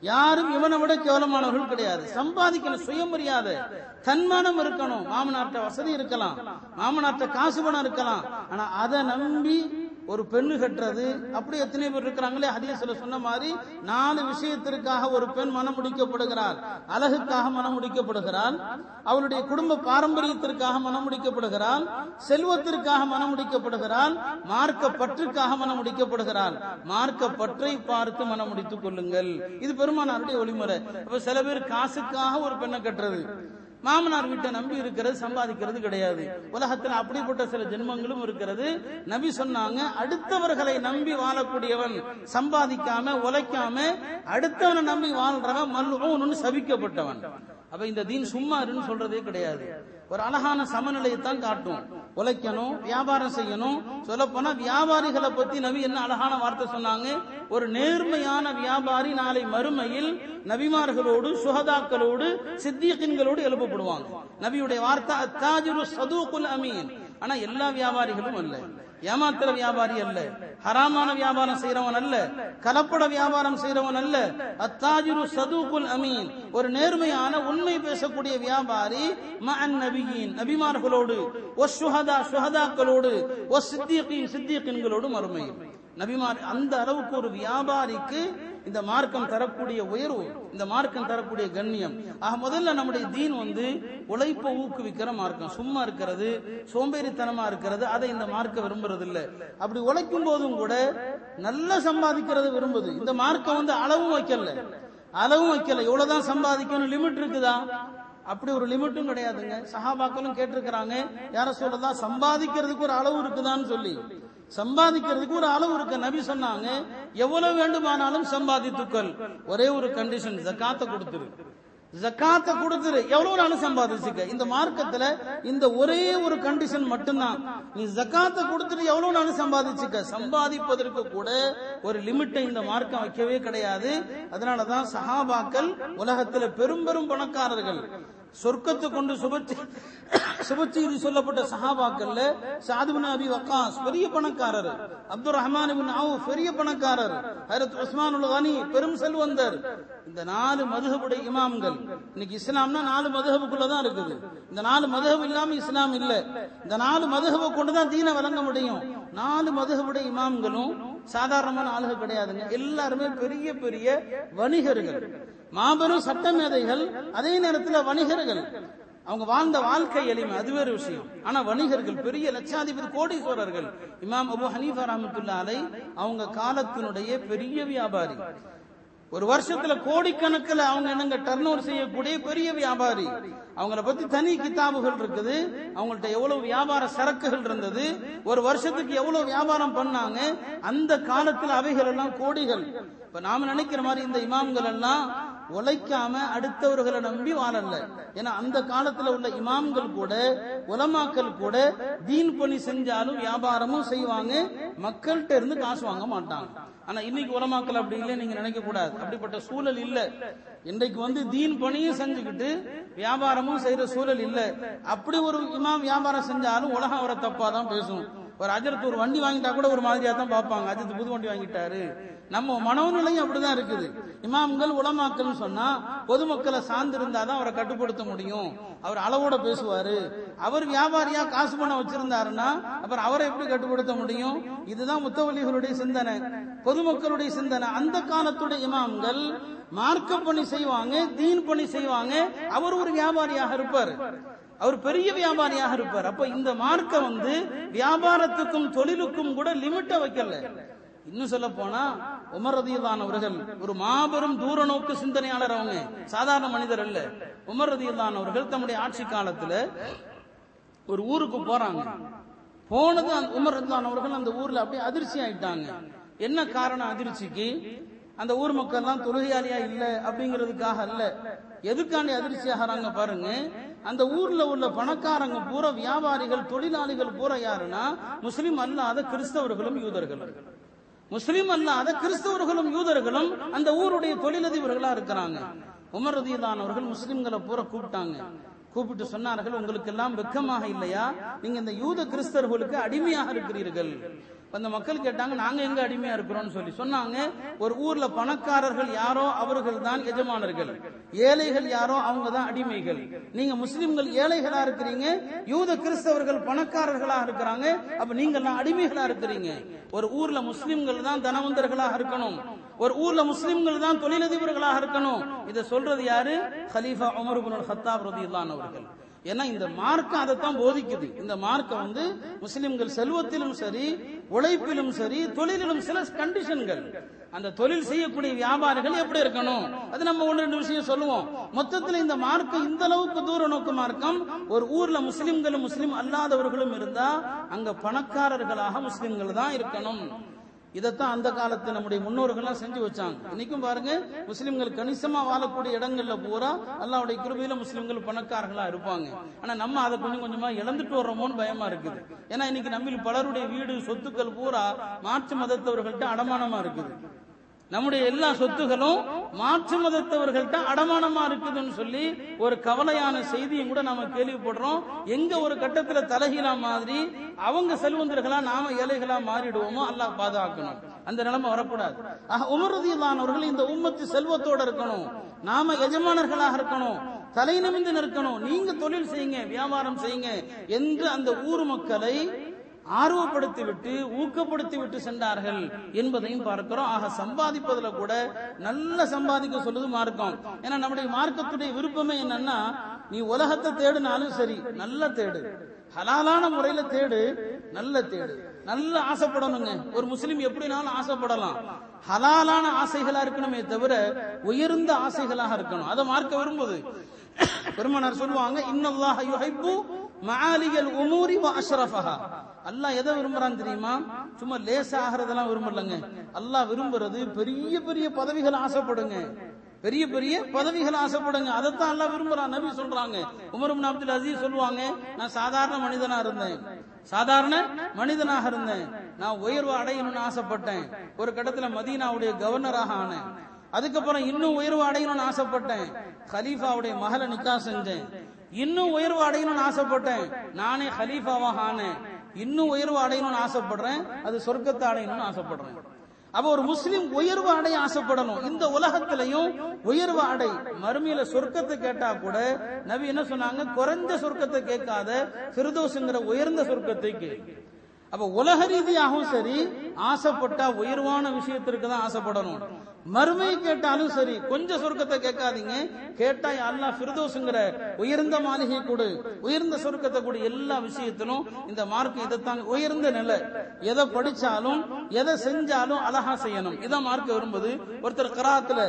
யாரும் இவனை விட கேவலமானவர்கள் கிடையாது. சம்பாதிக்கணும் சுயமரியாதை. தன்மானம் இருக்கணும். மாமனார்ட்ட வசதி இருக்கலாம். மாமனார்ட்ட காசு பணம் இருக்கலாம். ஆனா அதை நம்பி ஒரு பெண்ணு கட்டுறது அப்படி எத்தனை பேர் இருக்கிறாங்களே ஹதீஸ்ல சொன்ன மாதிரி நாலு விஷயத்திற்காக ஒரு பெண் மனம் முடிக்கப்படுகிறார் அழகுக்காக மனம் முடிக்கப்படுகிறாள். அவளுடைய குடும்ப பாரம்பரியத்திற்காக மனம் முடிக்கப்படுகிறாள். செல்வத்திற்காக மனம் முடிக்கப்படுகிறாள். மார்க்க பற்றுக்காக மனம் முடிக்கப்படுகிறாள். மார்க்க பற்றை பார்த்து மனம் முடித்துக் கொள்ளுங்கள். இது பெருமானாருடைய ஒளிமுறை. சில பேர் காசுக்காக ஒரு பெண்ணை கட்டுறது. மாமனார் வீட்டை நம்பி இருக்கிறது சம்பாதிக்கிறது கிடையாது. உலகத்தில் அப்படிப்பட்ட சில ஜென்மங்களும் இருக்கிறது. நபி சொன்னாங்க அடுத்தவர்களை நம்பி வாழக்கூடியவன் சம்பாதிக்காம உழைக்காம அடுத்தவனை நம்பி வாழ்றவன் மல்லு சபிக்கப்பட்டவன். அப்ப இந்த தீன் சும்மா இருன்னு சொல்றதே கிடையாது. ஒரு அழகான சமநிலையை தான் காட்டும். உழைக்கணும் வியாபாரம் செய்யணும். சொல்ல போனா வியாபாரிகளை பத்தி நபி என்ன அழகான வார்த்தை சொன்னாங்க? ஒரு நேர்மையான வியாபாரி நாளை மறுமையில் நபிமார்களோடு சுகதாக்களோடு சித்தியக்கின்களோடு எழுப்பப்படுவாங்க. நபியுடைய வார்த்தை அத்தாஜுரு சதுகுல் அமீன். ஆனா எல்லா வியாபாரிகளும் அல்ல. ஏமாத்திர வியாபாரி அல்ல. ஹராமான வியாபாரம் செய்யறவன் அல்ல. கலப்பட வியாபாரம் செய்யறவன் அல்ல. அத்தாஜிரு சதுகுல் அமீன். ஒரு நேர்மையான உண்மை பேசக்கூடிய வியாபாரி மஅன் நபியின் நபிமார்களோடு ஒ சுஹதா சுஹதாக்களோடு ஒ சித்தியக்கின் சித்தியக்கின்களோடு மறுமையில் நபிமார் அந்த அளவுக்கு ஒரு வியாபாரிக்கு இந்த மார்க்கம் தரக்கூடிய உயர்வு இந்த மார்க்கம் தரக்கூடிய கண்ணியம். ஆக முதல்ல நம்முடைய தீன் வந்து உழைப்பை ஊக்குவிக்கிற மார்க்கம். சும்மா இருக்கிறது சோம்பேறித்தனமா இருக்கிறது அதை இந்த மார்க்க விரும்புறது இல்ல அப்படி உழைக்கும் போதும் கூட நல்லா சம்பாதிக்கிறது விரும்புது. இந்த மார்க்கம் வந்து அளவும் வைக்கல. அளவும் வைக்கல. எவ்வளவுதான் சம்பாதிக்கணும் லிமிட் இருக்குதா? அப்படி ஒரு லிமிட்டும் கிடையாதுங்க. சஹாபாக்களும் கேட்டிருக்கிறாங்க யார சொல்லதான் சம்பாதிக்கிறதுக்கு ஒரு அளவு இருக்குதான்னு சொல்லி. சம்பாதிக்கிறதுக்கு ஒரு அளவு இருக்கு. நபி சொன்னாங்க எவ்வளவு வேண்டுமானாலும் சம்பாதித்துக்கள். ஒரே ஒரு கண்டிஷன் ஜக்காத்த கொடுத்துரு. ஜக்காத்த கொடுத்துரு. எவ்வளவு நாளும் சம்பாதிச்சுக்க. இந்த மார்க்கத்துல இந்த ஒரே ஒரு கண்டிஷன் மட்டும்தான். நீ ஜக்காத்த கொடுத்துட்டு எவ்வளவு நாளும் சம்பாதிச்சுக்க. சம்பாதிப்பதற்கு கூட ஒரு லிமிட்டை இந்த மார்க்கம் வைக்கவே கிடையாது. அதனாலதான் சஹாபாக்கள் உலகத்துல பெரும் பெரும் பணக்காரர்கள். சொர்க்கத்தை கொண்டு சுபச்சி சுபச்செய்தி சொல்லப்பட்ட சஹாபாக்கள்ல சாதுபின் அபி வக்காஸ் பெரிய பணக்காரர் அப்துல் ரஹ்மான் பின் பெரிய பணக்காரர் ஹரத் உஸ்மான் கனி பெரும் செல்வந்தர். இந்த நாலு மதுகபுடைய இமாம்கள் இன்னைக்கு இஸ்லாம்னா நாலு மதுஹபுக்குள்ள தான் இருக்குது. இந்த நாலு மதுகப் இல்லாம இஸ்லாம் இல்ல. இந்த நாலு மதுகபை கொண்டு தான் தீன வழங்க முடியும். நாலு மதுகபுடைய இமாம்களும் சாதாரணமான ஆளுகள் கிடையாதுங்க. எல்லாருமே பெரிய பெரிய வணிகர்கள். மாபெரும் சட்ட மேதைகள் அதே நேரத்தில் வணிகர்கள். அவங்க வாழ்ந்த வாழ்க்கை எளிமை அது வேறு விஷயம். ஆனா வணிகர்கள் பெரிய லட்சாதிபதி கோடீஸ்வரர்கள். இமாம் அபு ஹனீஃபா ரஹமத்துல்லா அலை அவங்க காலத்தினுடைய பெரிய வியாபாரி. ஒரு வருஷத்துல கோடிக்கணக்கில் அவங்க என்னங்க டர்ன் ஓவர் செய்யக்கூடிய பெரிய வியாபாரி. அவங்கள பத்தி தனி கிதாபுகள் இருக்குது. அவங்கள்ட்ட எவ்வளவு வியாபார சரக்குகள் இருந்தது. ஒரு வருஷத்துக்கு எவ்வளவு வியாபாரம் பண்ணாங்க. அந்த காலத்துல அவைகள் எல்லாம் கோடிகள். இப்ப நாம நினைக்கிற மாதிரி இந்த இமாம்கள் எல்லாம் உழைக்காம அடுத்தவர்களை நம்பி வாழல. ஏன்னா அந்த காலத்துல உள்ள இமாம்கள் கூட உலமாக்கள் கூட தீன் பணி செஞ்சாலும் வியாபாரமும் செய்வாங்க மக்கள்கிட்ட இருந்து காசு வாங்க மாட்டாங்க. ஆனா இன்னைக்கு உலமாக்கள் அப்படி இல்லை நீங்க நினைக்க கூடாது. அப்படிப்பட்ட சூழல் இல்ல. இன்றைக்கு வந்து தீன் பணியும் செஞ்சுக்கிட்டு வியாபாரமும் செய்யற சூழல் இல்ல. அப்படி ஒரு இமாம் வியாபாரம் செஞ்சாலும் உலகம் அவரை தப்பா தான் பேசும். ஒரு அஜரத்து ஒரு வண்டி வாங்கிட்டா கூட ஒரு மாதிரியா தான் பார்ப்பாங்க. அஜித் புது வண்டி வாங்கிட்டாரு. நம்ம மனோநிலையும் அப்படிதான் இருக்குது. இமாம்கள் உலமாக்கள்னு சொன்னா பொதுமக்களை சார்ந்திருந்தாதான் அவரை கட்டுப்படுத்த முடியும். அவர் அளவோட பேசுவாரு. அவர் வியாபாரியா காசு பணம் வச்சிருந்தாருன்னா அப்புறம் அவரை எப்படி கட்டுப்படுத்த முடியும்? இதுதான் முத்தவலிகளுடைய சிந்தனை. பொதுமக்களுடைய சிந்தனை. அந்த காலத்துடைய இமாம்கள் மார்க்க பணி செய்வாங்க தீன் பணி செய்வாங்க. அவர் ஒரு வியாபாரியாக இருப்பார். அவர் பெரிய வியாபாரியாக இருப்பார். அப்ப இந்த மார்க்க வந்து வியாபாரத்துக்கும் தொழிலுக்கும் கூட லிமிட்ட வைக்கல. இன்னும் சொல்ல போனா உமர் ரதியல்லானவர்கள் ஒரு மாபெரும் தூர நோக்கு சிந்தனையாளர் அவங்க. சாதாரண மனிதர் அல்ல. உமர் ரதியல்லானவர்கள் தம்முடைய ஆட்சி காலத்துல ஒரு ஊருக்கு போறாங்க. போனது அந்த உமர் ரதியல்லானவர்கள் அந்த ஊர்ல அப்படியே அதிர்ச்சி ஆயிட்டாங்க. என்ன காரணம் அதிர்ச்சிக்கு? அந்த ஊர் மக்கள் எல்லாம் தொழுகையாளியா இல்ல அப்படிங்கிறதுக்காக அல்ல. எதுக்காண்டி அதிர்ச்சி ஆகிறாங்க பாருங்க. அந்த ஊர்ல உள்ள பணக்காரங்க பூரா வியாபாரிகள் தொழிலாளிகள் பூரா யாருன்னா முஸ்லீம் அல்லாத கிறிஸ்தவர்களும் யூதர்களும். முஸ்லீம் அல்லாத கிறிஸ்தவர்களும் யூதர்களும் அந்த ஊருடைய தொழிலதிபர்களா இருக்கிறாங்க. உமர் ரதியதானவர்கள் முஸ்லிம்களை பூரா கூப்பிட்டாங்க. கூப்பிட்டு சொன்னார்கள் உங்களுக்கு எல்லாம் வெக்கமாக இல்லையா? நீங்க இந்த யூத கிறிஸ்தவர்களுக்கு அடிமையாக இருக்கிறீர்கள். அந்த மக்கள் கேட்டாங்க நாங்க எங்க அடிமையா இருக்கிறோம்னு சொல்லி. சொன்னாங்க ஒரு ஊர்ல பணக்காரர்கள் யாரோ அவர்கள் தான் எஜமானர்கள். ஏழைகள் யாரோ அவங்க தான் அடிமைகள். நீங்க முஸ்லிம்கள் ஏழைகளா இருக்கிறீங்க யூத கிறிஸ்தவர்கள் பணக்காரர்களா இருக்கிறாங்க அப்ப நீங்க எல்லாம் அடிமைகளா இருக்கிறீங்க. ஒரு ஊர்ல முஸ்லிம்கள் தான் தனவந்தர்களாக இருக்கணும். ஒரு ஊர்ல முஸ்லிம்கள் தான் தொழிலதிபர்களாக இருக்கணும். இதை சொல்றது யாரு? ஹலீஃபா உமர் ஹத்தாப் ரதி அவர்கள். ஏன்னா இந்த மார்க்கம் அதைத்தான் போதிக்குது. இந்த மார்க்கம் வந்து முஸ்லிம்கள் செல்வத்திலும் சரி உழைப்பிலும் சரி தொழிலிலும் சில கண்டிஷன்கள் அந்த தொழில் செய்யக்கூடிய வியாபாரிகள் எப்படி இருக்கணும்? அது நம்ம ஒன்று ரெண்டு விஷயம் சொல்லுவோம். மொத்தத்தில் இந்த மார்க்கம் இந்த அளவுக்கு தூர நோக்கு மார்க்கம். ஒரு ஊர்ல முஸ்லிம்களும் முஸ்லிம் அல்லாதவர்களும் இருந்தா அங்க பணக்காரர்களாக முஸ்லிம்கள் தான் இருக்கணும். இதைத்தான் அந்த காலத்து நம்முடைய முன்னோர்கள்லாம் செஞ்சு வச்சாங்க. இன்னைக்கும் பாருங்க முஸ்லிம்கள் கணிசமா வாழக்கூடிய இடங்கள்ல பூரா அல்லாவுடைய கிருபையில முஸ்லிம்கள் பணக்காரர்களா இருப்பாங்க. ஆனா நம்ம அதை கொஞ்சம் கொஞ்சமா இழந்துட்டு வர்றோமோன்னு பயமா இருக்குது. ஏன்னா இன்னைக்கு நம்ம பலருடைய வீடு சொத்துக்கள் பூரா மாற்று மதத்தவர்கள்ட்ட அடமானமா இருக்குது. நம்முடைய எல்லா சொத்துகளும் மாற்று மதத்தவர்கள்ட்ட அடமானமா இருக்குதுன்னு சொல்லி ஒரு கவலையான செய்தியும் கூட நாம கேள்விப்படுறோம். எங்க ஒரு கட்டத்துல தலைகீழா மாதிரி அவங்க செல்வந்தர்களா நாம ஏழைகளா மாறிடுவோமோ அல்லாஹ் பாதுகாக்கணும். அந்த நிலைமை வரக்கூடாது. உமரதியிலானவர்கள் இந்த உம்மத்து செல்வத்தோட இருக்கணும். நாம எஜமானர்களாக இருக்கணும். தலை நிமிந்து நிற்கணும். நீங்க தொழில் செய்யுங்க வியாபாரம் செய்யுங்க என்று அந்த ஊர் மக்களை ஆர்வப்படுத்தி விட்டு ஊக்கப்படுத்தி விட்டு சென்றார்கள் என்பதையும் பார்க்கிறோம். ஆக சம்பாதிப்பதுல கூட நல்ல சம்பாதிக்க சொல்லுது மார்க்கம். ஏன்னா நம்முடைய மார்க்கத்துடைய விருப்பமே என்னன்னா நீ உலகத்தை தேடுனாலும் சரி நல்ல தேடு. ஹலாலான முறையில தேடு நல்ல தேடு. நல்ல ஆசைப்படணுங்க. ஒரு முஸ்லீம் எப்படினாலும் ஆசைப்படலாம். ஹலாலான ஆசைகளா இருக்கணுமே தவிர உயர்ந்த ஆசைகளாக இருக்கணும். அதை மார்க்க விரும்புது. பெருமனார் சொல்லுவாங்க இன்னல்லாஹ் யுஹிப்பு மஆலியல் உமூரி வ அஷ்ரஃபஹா. அல்லாஹ் எதை விரும்புறான் தெரியுமா? சும்மா லேசா ஆகிறதெல்லாம் விரும்பலங்க. அல்லாஹ் விரும்புறது பெரிய பெரிய பதவிகள் ஆசைப்படுங்க. பெரிய பெரிய பதவிகள் ஆசைப்படுங்க. அதைத்தான் எல்லாம் விரும்புறான். நபி சொல்றாங்க. உமரும் அப்துல் அசீஸ் சொல்லுவாங்க நான் சாதாரண மனிதனா இருந்தேன். சாதாரண மனிதனாக இருந்தேன். நான் உயர்வு அடையணும்னு ஆசைப்பட்டேன். ஒரு கட்டத்துல மதீனாவுடைய கவர்னராக ஆனேன். அதுக்கப்புறம் இன்னும் உயர்வு அடையணும்னு ஆசைப்பட்டேன். ஹலீஃபாவுடைய மகளை நிக்கா செஞ்சேன். இன்னும் உயர்வு அடையணும்னு ஆசைப்பட்டேன். நானே ஹலீஃபாவாக ஆனேன். இன்னும் உயர்வு அடையணும்னு ஆசைப்படுறேன் அது சொர்க்கத்தை அடையணும்னு ஆசைப்படுறேன். அப்ப ஒரு முஸ்லீம் உயர்வு அடைய ஆசைப்படணும். இந்த உலகத்திலையும் உயர்வு அடை. மறுமையில சொர்க்கத்தை கேட்டா கூட நபி என்ன சொன்னாங்க? குறைஞ்ச சொர்க்கத்தை கேட்காத ஃபிர்தோஸ்ங்கிற உயர்ந்த சொர்க்கத்தை கேட்கு அப்ப உலக ரீதியாகவும் சரி ஆசைப்பட்டா உயர்வான விஷயத்திற்கு தான் ஆசைப்படணும். மறுமை கேட்டாலும் சரி கொஞ்சம் சொர்க்கத்தை கேட்காதீங்க. கேட்டா அல்லாஹ் பிரதோஷங்கிற உயர்ந்த மாளிகை கொடு. உயர்ந்த சொர்க்கத்தை கொடு. எல்லா விஷயத்திலும் இந்த மார்க் இதைத்தாங்க. உயர்ந்த நிலை. எதை படிச்சாலும் எதை செஞ்சாலும் அழகா செய்யணும். இதான் மார்க் விரும்புது ஒருத்தர் கராத்துல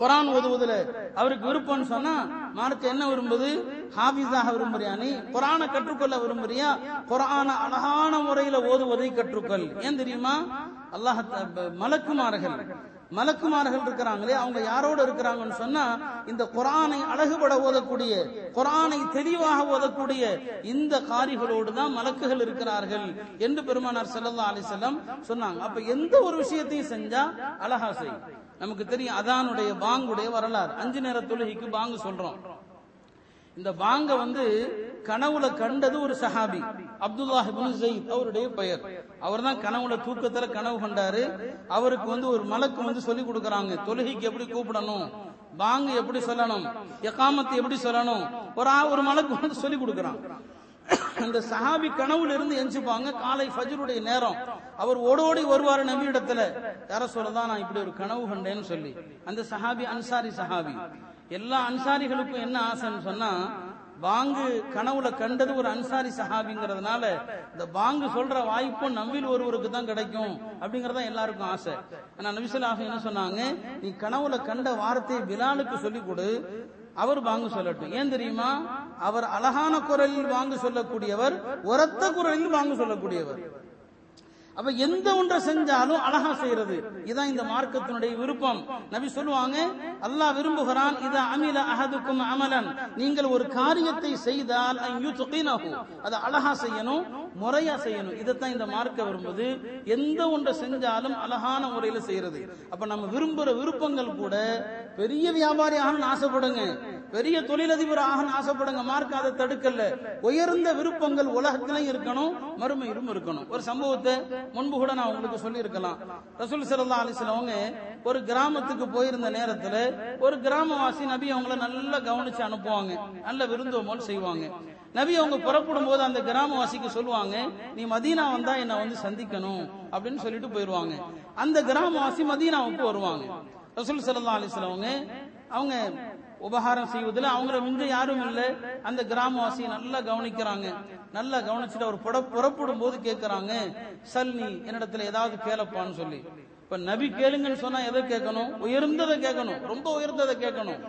குரான் ஓதுவதுல அவருக்கு விருப்பம்னு சொன்னா மார்க் என்ன விரும்புது? ஹாபிஸாக விரும்புறியா நீ குரானை கற்றுக்கொள்ள விரும்புறியா? குரான அழகான முறையில ஓதுவதை கற்றுக்கொள். ஏன் தெரியுமா? அல்லாஹ் மலக்குமார்கள். மலக்குமார்கள் இருக்கிறாங்களே அவங்க யாரோடு இருக்கிறாங்கன்னு சொன்னா இந்த குரானை அழகுபட ஓதக்கூடிய குரானை தெளிவாக ஓதக்கூடிய இந்த காரிகளோடு தான் மலக்குகள் இருக்கிறார்கள் என்று பெருமானார் செல்லல்லா அலிசல்லம் சொன்னாங்க. அப்ப எந்த ஒரு விஷயத்தையும் செஞ்சா அழகா செய்யும். நமக்கு தெரியும் அதானுடைய பாங்குடைய வரலாறு. அஞ்சு நேர தொழுகைக்கு பாங்கு சொல்றோம். இந்த பாங்க வந்து கனவுல கண்டது ஒரு சஹாபி அப்துல்லாஹ் ஜெயித் அவருடைய பெயர். அவர் தான் கனவுல தூக்கத்துல கனவு கண்டாரு. அவருக்கு வந்து ஒரு மலக்கு வந்து சொல்லி கொடுக்கறாங்க. தொழுகைக்கு எப்படி கூப்பிடணும்? பாங்கு எப்படி சொல்லணும்? எக்காமத்து எப்படி சொல்லணும்? ஒரு ஒரு மலக்கு வந்து சொல்லி கொடுக்கறான். அந்த சஹாபி கனவுல இருந்து எஞ்சிப்பாங்க காலை ஃபஜருடைய நேரம். அவர் ஓடோடி வருவாரு நபி இடத்துல யார சொல்லதான் நான் இப்படி ஒரு கனவு கண்டேன்னு சொல்லி. அந்த சஹாபி அன்சாரி சஹாபி. எல்லா அன்சாரிகளுக்கும் என்ன ஆசைன்னு சொன்னா பாங்கு கனவுல கண்டது ஒரு அன்சாரி சஹாபிங்கிறதுனால இந்த பாங்கு சொல்ற வாய்ப்பும் நம்பில் ஒருவருக்கு தான் கிடைக்கும் அப்படிங்கறத எல்லாருக்கும் ஆசை. ஆனா நபிசுல்லாஹ் என்ன சொன்னாங்க? நீ கனவுல கண்ட வார்த்தையை பிலாலுக்கு சொல்லிக் கொடு அவர் வாங்கு சொல்லட்டும். ஏன் தெரியுமா? அவர் அழகான குரலில் வாங்கு சொல்லக்கூடியவர் உரத்த குரலில் வாங்க சொல்லக்கூடியவர். அப்ப எந்த ஒன்றை செஞ்சாலும் அழகா செய்யறது. இதான் இந்த மார்க்கத்தினுடைய விருப்பம். நபி சொல்லுவாங்க அல்லாஹ் விரும்புகிறான் இத அமில அஹதுக்கும் அமலன். நீங்கள் ஒரு காரியத்தை செய்தால் அதை அழகா செய்யணும் முறையா செய்யணும். இதைத்தான் இந்த மார்க்க விரும்புது. எந்த ஒன்றை செஞ்சாலும் அழகான முறையில செய்யறது. அப்ப நம்ம விரும்புற விருப்பங்கள் கூட பெரிய வியாபாரி ஆகணும்னு ஆசைப்படுங்க. பெரிய தொழிலதிபர் ஆகணும்னு ஆசைப்படுங்க. மார்க் அதை தடுக்கல. உயர்ந்த விருப்பங்கள் உலகத்திலையும் இருக்கணும் மறுமையிலும் இருக்கணும். ஒரு சம்பவத்தை முன்பு கூட நான் உங்களுக்கு சொல்லி இருக்கலாம் ரசூல் சல்லா அலிஸ்லவங்க ஒரு கிராமத்துக்கு போயிருந்த நேரத்துல ஒரு கிராமவாசி நபி அவங்கள நல்லா கவனிச்சு அனுப்புவாங்க. நல்ல விருந்தோமல் செய்வாங்க. நபி அவங்க புறப்படும் போது அந்த கிராமவாசிக்கு சொல்லுவாங்க நீ மதீனா வந்தா என்ன வந்து சந்திக்கணும் அப்படின்னு சொல்லிட்டு போயிருவாங்க. அந்த கிராமவாசி மதீனாவுக்கு வருவாங்க. ரசூல் சல்லா அலிஸ்லவங்க அவங்க உபகாரம் செய்வதில் அவங்கள மிஞ்ச யாரும் இல்லை. அந்த கிராமவாசியை நல்லா கவனிக்கிறாங்க. நல்லா கவனிச்சுட்டு அவர் புட புறப்படும் போது கேட்கிறாங்க சல்னி என்னிடத்துல ஏதாவது கேளப்பான்னு சொல்லி. இப்ப நபி கேளுங்கன்னு சொன்னா எதை கேட்கணும்? உயர்ந்ததை கேட்கணும். ரொம்ப உயர்ந்ததை கேட்கணும்.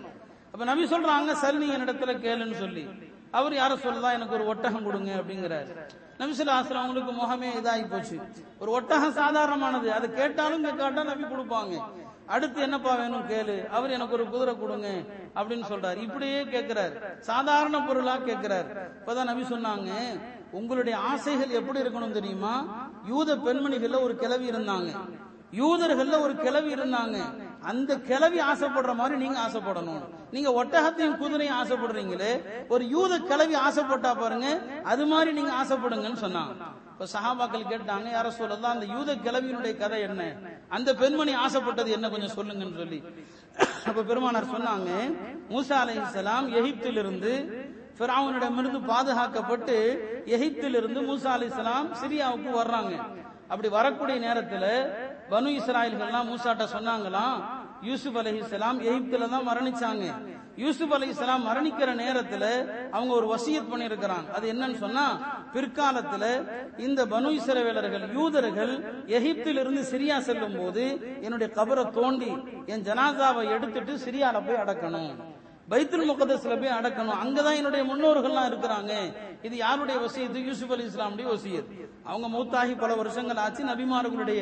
அப்ப நபி சொல்றாங்க சல்னி என்னிடத்துல கேளுன்னு சொல்லி. அவர் யார சொல்லலாம் எனக்கு ஒரு ஒட்டகம் கொடுங்க அப்படிங்கிறாரு. நபிசுல் ஆசிரம் அவங்களுக்கு முகமே இதாகி போச்சு. ஒரு ஒட்டகம் சாதாரணமானது. அதை கேட்டாலும் கேட்காட்டா நபி கொடுப்பாங்க. அடுத்து என்னப்பா வேணும் கேளு. அவர் எனக்கு ஒரு குதிரை கொடுங்க அப்படின்னு சொல்றாரு. இப்படியே கேட்கிறார் சாதாரண பொருளா கேட்கிறார் இப்பதான் நபி சொன்னாங்க உங்களுடைய ஆசைகள் எப்படி இருக்கணும் தெரியுமா? யூத பெண்மணிகள்ல ஒரு கிளவி இருந்தாங்க. யூதர்கள்ல ஒரு கிளவி இருந்தாங்க. அந்த கிளவி ஆசைப்படுற மாதிரி நீங்க ஆசைப்படணும். நீங்க ஒட்டகத்தையும் குதிரையும் ஆசைப்படுறீங்களே ஒரு யூத கிளவி ஆசைப்பட்டா பாருங்க அது மாதிரி நீங்க ஆசைப்படுங்கன்னு சொன்னாங்க. இப்ப சஹாபாக்கள் கேட்டாங்க யார சொல்லலாம் அந்த யூத கிளவியினுடைய கதை என்ன? அந்த பெண்மணி ஆசைப்பட்டது என்ன? கொஞ்சம் சொல்லுங்கன்னு சொல்லி. அப்ப பெருமானார் சொன்னாங்க மூசா அலைஹிஸ்ஸலாம் எகிப்திலிருந்து பிராவனிடமிருந்து பாதுகாக்கப்பட்டு எகிப்திலிருந்து மூசா அலைஹிஸ்ஸலாம் சிரியாவுக்கு வர்றாங்க. அப்படி வரக்கூடிய நேரத்துல பனு இஸ்ராயல்கள்லாம் மூசாட்ட சொன்னாங்களாம் யூசுப் அலைஹிஸ்ஸலாம் எகிப்துல தான் மரணிச்சாங்க. யூசுப் அலைஹிஸ்ஸலாம் மரணிக்கிற நேரத்துல அவங்க ஒரு வசியத் பண்ணியிருக்கிறாங்க அது என்னன்னு சொன்னா பிற்காலத்துல இந்த பனு இசரவேலர்கள் யூதர்கள் எகிப்திலிருந்து சிரியா செல்லும் போது என்னுடைய கபரை தோண்டி என் ஜனாதாவை எடுத்துட்டு சிரியால போய் அடக்கணும். பைத்துல் முகதஸ்ல போய் அடக்கணும். அங்கதான் என்னுடைய முன்னோர்கள்லாம் இருக்கிறாங்க. இது யாருடைய வசியத்து? யூசுப் அலி இஸ்லாமுடைய வசியத். அவங்க மூத்தாகி பல வருஷங்கள் ஆச்சு. நபிமார்களுடைய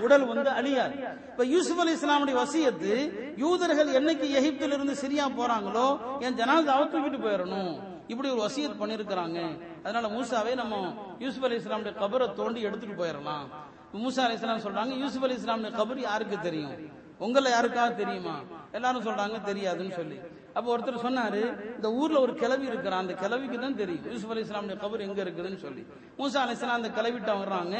உடல் வந்து அழியாது. இப்ப யூசுப் அலி இஸ்லாமுடைய வசியத்து யூதர்கள் என்னைக்கு எகிப்தில் இருந்து சிரியா போறாங்களோ என் ஜனாதாவை தூக்கிட்டு போயிடணும் இப்படி ஒரு வசியத் பண்ணிருக்கிறாங்க. அதனால மூசாவே நம்ம யூசுப் அலி இஸ்லாமுடைய கபரை தோண்டி எடுத்துட்டு போயிடலாம் மூசா அலி இஸ்லாம் சொல்றாங்க யூசுப் அலி இஸ்லாமுடைய கபர் யாருக்கு தெரியும்? உங்களை யாருக்காவது தெரியுமா? எல்லாரும் சொல்றாங்க தெரியாதுன்னு சொல்லி. அப்ப ஒருத்தர் சொன்னாரு இந்த ஊர்ல ஒரு கிளவி இருக்கிறான் அந்த கிளவிக்கு தான் தெரியும். யூசுப் அலி இஸ்லாமுடைய கபர் எங்க இருக்குதுன்னு சொல்லி. மூசா அலி இஸ்லாம் அந்த கிளவிட்ட வர்றாங்க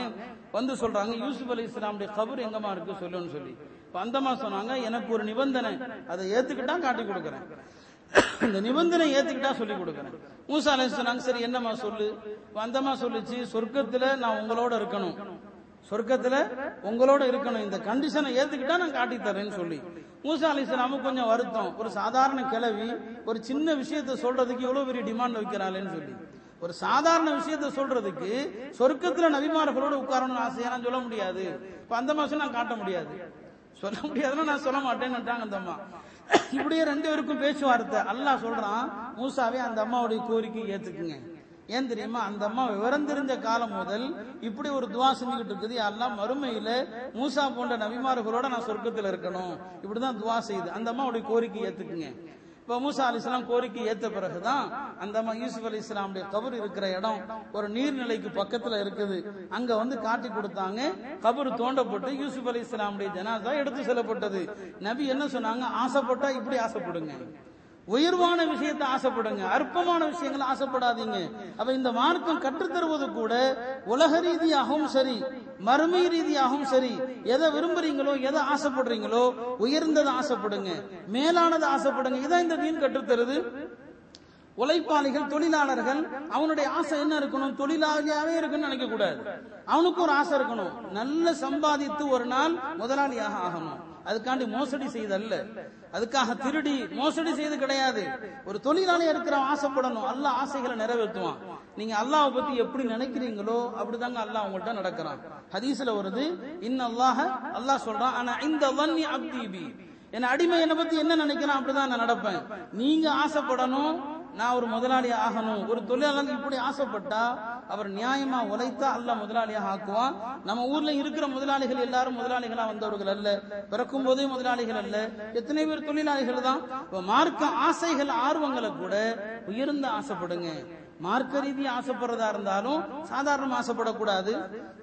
வந்து சொல்றாங்க யூசுப் அலி இஸ்லாமுடைய கபர் எங்கம்மா இருக்கு சொல்லுன்னு சொல்லி. இப்ப அந்தமா சொன்னாங்க எனக்கு ஒரு நிபந்தனை அதை ஏத்துக்கிட்டா காட்டி கொடுக்குறேன். இந்த நிபந்தனை ஏத்துக்கிட்டா சொல்லி கொடுக்குறேன். மூசா அலி சொன்னாங்க சரி என்னம்மா சொல்லு? இப்ப அந்தமா சொல்லுச்சு சொர்க்கத்துல நான் உங்களோட இருக்கணும். சொர்க்கத்துல உங்களோட இருக்கணும். இந்த கண்டிஷனை ஏத்துக்கிட்டா நான் காட்டி தரேன்னு சொல்லி. மூசா அலிஸ்லாமுக்கு கொஞ்சம் வருத்தம். ஒரு சாதாரண கிளவி ஒரு சின்ன விஷயத்த சொல்றதுக்கு எவ்வளவு பெரிய டிமாண்ட் வைக்கிறாளேன்னு சொல்லி. ஒரு சாதாரண விஷயத்த சொல்றதுக்கு சொர்க்கத்துல நபிமார்களோட உட்காரணும்னு ஆசையான சொல்ல முடியாது. இப்ப அந்த மாசம் நான் காட்ட முடியாது. சொல்ல முடியாதுன்னா நான் சொல்ல மாட்டேன்னுட்டாங்க அந்த அம்மா. இப்படியே ரெண்டு பேருக்கும் பேச்சுவார்த்தை. அல்லாஹ் சொல்றான் மூசாவே அந்த அம்மாவுடைய கோரிக்கை ஏத்துக்குங்க. ஏன் தெரியுமா? அந்த அம்மா விவரம் தெரிஞ்ச காலம் முதல் இப்படி ஒரு துவா செஞ்சுக்கிட்டு இருக்குது. எல்லாம் மறுமையில மூசா போன்ற நபிமார்களோட நான் சொர்க்கத்தில் இருக்கணும். இப்படிதான் துவா செய்யுது. அந்த அம்மாவுடைய கோரிக்கை ஏத்துக்குங்க. இப்ப மூசா அலி இஸ்லாம் கோரிக்கை ஏத்த பிறகுதான் அந்த அம்மா யூசுப் அலி இஸ்லாமுடைய கபர் இருக்கிற இடம் ஒரு நீர்நிலைக்கு பக்கத்துல இருக்குது. அங்க வந்து காட்டி கொடுத்தாங்க. கபர் தோண்டப்பட்டு யூசுப் அலி இஸ்லாமுடைய ஜனாதா எடுத்து செல்லப்பட்டது. நபி என்ன சொன்னாங்க? ஆசைப்பட்டா இப்படி ஆசைப்படுங்க. உயர்வான விஷயத்தை ஆசைப்படுங்க. அற்பமான விஷயங்களை ஆசைப்படாதீங்க. அப்ப இந்த மார்க்கம் கற்றுத்தருவது கூட உலக ரீதியாகவும் சரி மறுமை ரீதியாகவும் சரி எதை விரும்புறீங்களோ எதை ஆசைப்படுறீங்களோ உயர்ந்ததை ஆசைப்படுங்க. மேலானதை ஆசைப்படுங்க. இதான் இந்த தீன் கற்றுத்தருது. உழைப்பாளிகள் தொழிலாளர்கள் அவனுடைய ஆசை என்ன இருக்கணும்? தொழிலாளியாவே இருக்குன்னு நினைக்க கூடாது அவனுக்கு ஒரு ஆசை இருக்கணும். நல்ல சம்பாதித்து ஒரு நாள் முதலாளியாக ஆகணும். அதுக்காண்டி மோசடி செய்தல்ல அதுக்காக திருடி மோசடி செய்து கிடையாது. ஒரு தொழிலாளியா இருக்கிற ஆசைப்படணும். அல்ல ஆசைகளை நிறைவேற்றுவான். நீங்க அல்லாஹ் பத்தி எப்படி நினைக்கிறீங்களோ அப்படிதாங்க அல்லாஹ் உங்கள்ட்ட நடக்கிறான். ஹதீஸ்ல வருது இன் அல்லாஹ அல்லாஹ் சொல்றான் ஆனா இந்த வன்னி அப்தீபி என் அடிமை என்னை பத்தி என்ன நினைக்கிறான்? அப்படிதான் நான் நடப்பேன். நீங்க ஆசைப்படணும் நான் ஒரு முதலாளி ஆகணும். ஒரு தொழிலாளர் இப்படி ஆசைப்பட்டா அவர் நியாயமா உழைத்தா அல்ல முதலாளியாக ஆக்குவான். நம்ம ஊர்ல இருக்கிற முதலாளிகள் எல்லாரும் முதலாளிகளா வந்தவர்கள் அல்ல. பிறக்கும் போதே முதலாளிகள் அல்ல. எத்தனை பேர் தொழிலாளிகள் தான்? மார்க்க ஆசைகள் ஆர்வங்களை கூட உயர்ந்த ஆசைப்படுங்க. மார்க்க ரீதி ஆசைப்படுறதா இருந்தாலும் சாதாரணம் ஆசைப்படக்கூடாது.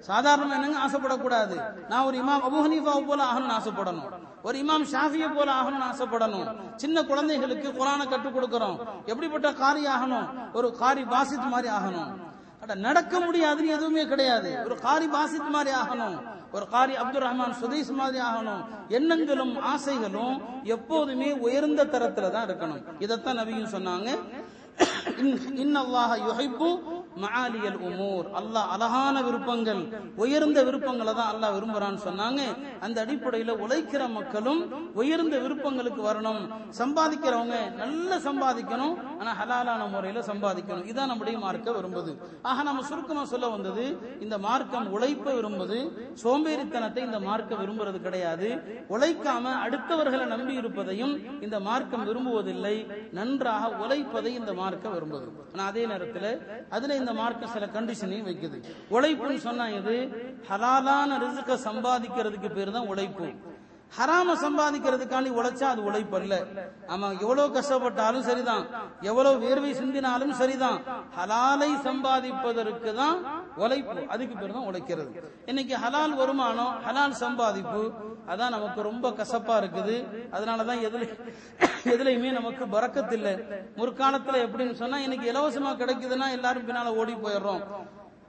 சாதாரணம் என்னங்க ஆசைப்படக்கூடாது? நான் ஒரு இமாம் அபு ஹனீஃபாவை போல ஆகணும்னு ஆசைப்படணும். ஒரு இமாம் ஷாஃபியை போல ஆகணும்னு ஆசைப்படணும். சின்ன குழந்தைகளுக்கு குரானை கற்றுக் கொடுக்கிறோம். எப்படிப்பட்ட காரி ஆகணும்? ஒரு காரி பாசித் மாதிரி ஆகணும். நடக்க முடியாதுன்னு எதுவுமே கிடையாது. ஒரு காரி பாசித் மாதிரி ஆகணும். ஒரு காரி அப்துல் ரஹ்மான் சுதேஷ் மாதிரி ஆகணும். எண்ணங்களும் ஆசைகளும் எப்போதுமே உயர்ந்த தரத்துல தான் இருக்கணும். இதைத்தான் நபியும் சொன்னாங்க. இன்னல்லாஹ யுஹிப்பு மகாலியல் உமூர். அல்லாஹ் அழகான விருப்பங்கள் உயர்ந்த விருப்பங்களை தான் அல்லாஹ் விரும்புறான்னு சொன்னாங்க. அந்த அடிப்படையில உழைக்கிற மக்களும் உயர்ந்த விருப்பங்களுக்கு வரணும். சம்பாதிக்கிறவங்க நல்ல சம்பாதிக்கணும் ஆனா ஹலாலான முறையில சம்பாதிக்கணும். இதான் நம்முடைய மார்க்க விரும்புது. ஆக நம்ம சுருக்கமா சொல்ல வந்தது இந்த மார்க்கம் உழைப்ப விரும்புது. சோம்பேறித்தனத்தை இந்த மார்க்க விரும்புறது கிடையாது. உழைக்காம அடுத்தவர்களை நம்பி இருப்பதையும் இந்த மார்க்கம் விரும்புவதில்லை. நன்றாக உழைப்பதை இந்த மார்க்க விரும்புது. ஆனா அதே நேரத்தில் அதுல இந்த மார்க்கம் சில கண்டிஷனையும் வைக்குது. உழைப்புன்னு சொன்னா இது ஹலாலான ரிசுக்க சம்பாதிக்கிறதுக்கு பேர் தான் உழைப்பு. ஹராம சம்பாதிக்கிறதுக்காண்டி உழைச்சா அது உழைப்பு அல்ல. ஆமா எவ்வளவு கஷ்டப்பட்டாலும் சரிதான். எவ்வளவு வேர்வை சிந்தினாலும் சரிதான். ஹலாலை சம்பாதிப்பதற்கு தான் உழைப்பு. அதுக்கு பேர் தான் உழைக்கிறது. இன்னைக்கு ஹலால் வருமானம் ஹலால் சம்பாதிப்பு அதான் நமக்கு ரொம்ப கசப்பா இருக்குது. அதனாலதான் எதுல எதுலையுமே நமக்கு பறக்கத்தில்லை. முற்காலத்துல எப்படின்னு சொன்னா இன்னைக்கு இலவசமா கிடைக்குதுன்னா எல்லாரும் பின்னால ஓடி போயிடுறோம்.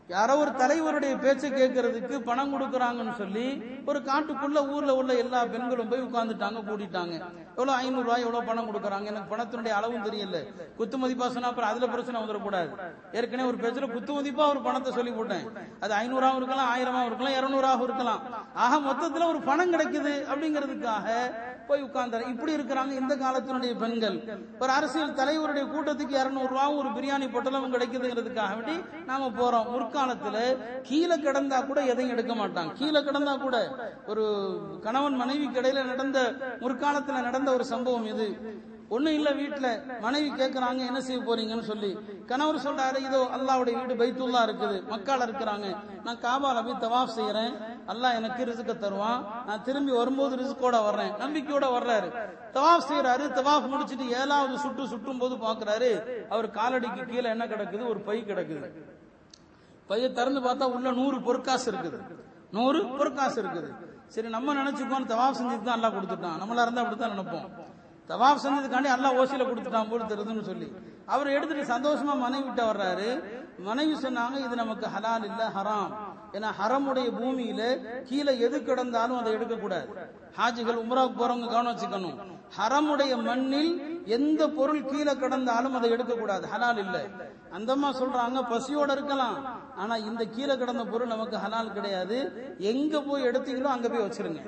யாரோ ஒரு தலைவருடைய பேச்சை கேட்கறதுக்கு பணம் கொடுக்கறாங்கன்னு சொல்லி ஒரு காட்டுக்குள்ள ஊர்ல உள்ள எல்லா பெண்களும் போய் உட்கார்ந்துட்டாங்க கூட்டிட்டாங்க. எவ்வளவு ஐநூறு ரூபாய் எவ்வளவு பணம் கொடுக்கறாங்க? எனக்கு பணத்தினுடைய அளவும் தெரியல. குத்து மதிப்பா சொன்னா அப்புறம் அதுல பிரச்சனை வந்துடக்கூடாது. ஏற்கனவே ஒரு பேச்சுல குத்து மதிப்பா ஒரு பணத்தை சொல்லி போட்டேன். அது ஐநூறாவும் இருக்கலாம் ஆயிரமாவும் இருக்கலாம் இருநூறாவும் இருக்கலாம். ஆக மொத்தத்துல ஒரு பணம் கிடைக்குது அப்படிங்கிறதுக்காக போய் உட்கார்ந்தார். இப்படி இருக்கிறாங்க இந்த காலத்தினுடைய பெண்கள். ஒரு அரசியல் தலைவருடைய கூட்டத்துக்கு இருநூறு ரூபாவும் ஒரு பிரியாணி பொட்டலமும் கிடைக்குதுங்கிறதுக்காக வேண்டி நாம போறோம். முற்காலத்துல கீழே கிடந்தா கூட எதையும் எடுக்க மாட்டாங்க. கீழே கிடந்தா கூட ஒரு கணவன் மனைவி கடையில நடந்த முற்காலத்துல நடந்த ஒரு சம்பவம் இது. ஒண்ணும் இல்ல வீட்டுல மனைவி கேக்குறாங்க என்ன செய்ய போறீங்கன்னு சொல்லி. கணவர் சொல்றாரு இதோ அல்லாவுடைய வீடு பைத்துல்லா இருக்குது. மக்கள் இருக்கிறாங்க. நான் காபால போய் தவாஃப் செய்யறேன். அல்லாஹ் எனக்கு ரிசுக்க தருவான். நான் திரும்பி வரும்போது ரிசுக்கோட வர்றேன். நம்பிக்கையோட வர்றாரு. தவாஃப் செய்யறாரு தவாஃப் முடிச்சிட்டு ஏழாவது சுட்டு சுட்டும் போது பாக்குறாரு. அவர் காலடிக்கு கீழே என்ன கிடக்குது? ஒரு பை கிடக்குது. பைய திறந்து பார்த்தா உள்ள நூறு பொற்காசு இருக்குது. நூறு பொற்காசு இருக்குது. சரி நம்ம நினைச்சுக்கோம் தவாப் செஞ்சதுக்கு தான் அல்லா கொடுத்துட்டான். நம்மளா இருந்தா அப்படித்தான் நினைப்போம். தவாப் செஞ்சதுக்காண்டி அல்லா ஓசியில கொடுத்துட்டான் போல தெரியுதுன்னு சொல்லி. அவர் எடுத்துட்டு சந்தோஷமா மனைவி விட்ட வர்றாரு. மனைவி சொன்னாங்க இது நமக்கு ஹலால் இல்ல ஹராம். ஏன்னா ஹரமுடைய பூமியில கீழே எது கிடந்தாலும் அதை எடுக்கக்கூடாது. ஹாஜிகள் உம்ராவுக்கு போறவங்க கவனம் வச்சுக்கணும். ஹரமுடைய மண்ணில் எந்த பொருள் கீழே கிடந்தாலும் அதை எடுக்கக்கூடாது. ஹலால் இல்ல. அந்தம்மா சொல்றாங்க பசியோட இருக்கலாம். ஆனா இந்த கீழே கிடந்த பொருள் நமக்கு ஹலால் கிடையாது. எங்க போய் எடுத்தீங்களோ அங்க போய் வச்சிருங்க.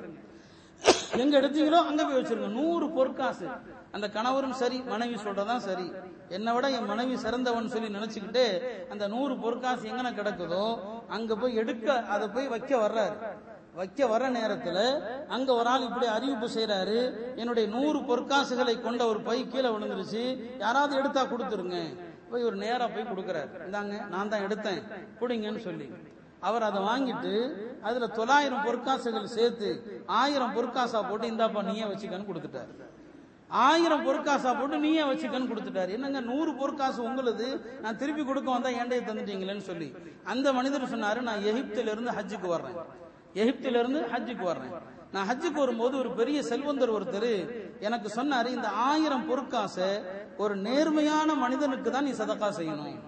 எங்க எடுத்தீங்களோ அங்க போய் வச்சிருங்க. நூறு பொற்காசு. அந்த கணவரும் சரி மனைவி சொல்றதான் சரி. என்னை விட என் மனைவி சிறந்தவன் சொல்லி நினைச்சுக்கிட்டு அந்த நூறு பொற்காசு எங்கன கிடக்குதோ அங்க போய் எடுக்க அதை போய் வைக்க வர்றாரு. வைக்க வர நேரத்துல அங்க ஒரு ஆள் இப்படி அறிவிப்பு செய்யறாரு என்னுடைய நூறு பொற்காசுகளை கொண்ட ஒரு பை கீழே விழுந்துருச்சு. யாராவது எடுத்தா கொடுத்துருங்க. போய் ஒரு நேரா போய் கொடுக்கறாரு. இந்தாங்க நான் தான் எடுத்தேன். குடிங்கன்னு சொல்லி. அவர் அதை வாங்கிட்டு அதுல தொள்ளாயிரம் பொற்காசுகள் சேர்த்து ஆயிரம் பொற்காசா போட்டு இந்தாப்பா நீயே வச்சுக்கன்னு கொடுத்துட்டாரு. ஆயிரம் பொற்காசா போட்டு நீயே வச்சுக்கன்னு கொடுத்துட்டாரு. என்னங்க நூறு பொற்காசு உங்களுது? நான் திருப்பி கொடுக்க வந்தா ஏண்டையை தந்துட்டீங்களேன்னு சொல்லி. அந்த மனிதர் சொன்னாரு நான் எகிப்தில இருந்து ஹஜ்ஜுக்கு வர்றேன். எகிப்தில இருந்து ஹஜ்ஜுக்கு வர்றேன். நான் ஹஜ்ஜுக்கு வரும்போது ஒரு பெரிய செல்வந்தர் ஒருத்தர் எனக்கு சொன்னாரு இந்த ஆயிரம் பொற்காசை ஒரு நேர்மையான மனிதனுக்கு தான் நீ சதக்கா செய்யணும்.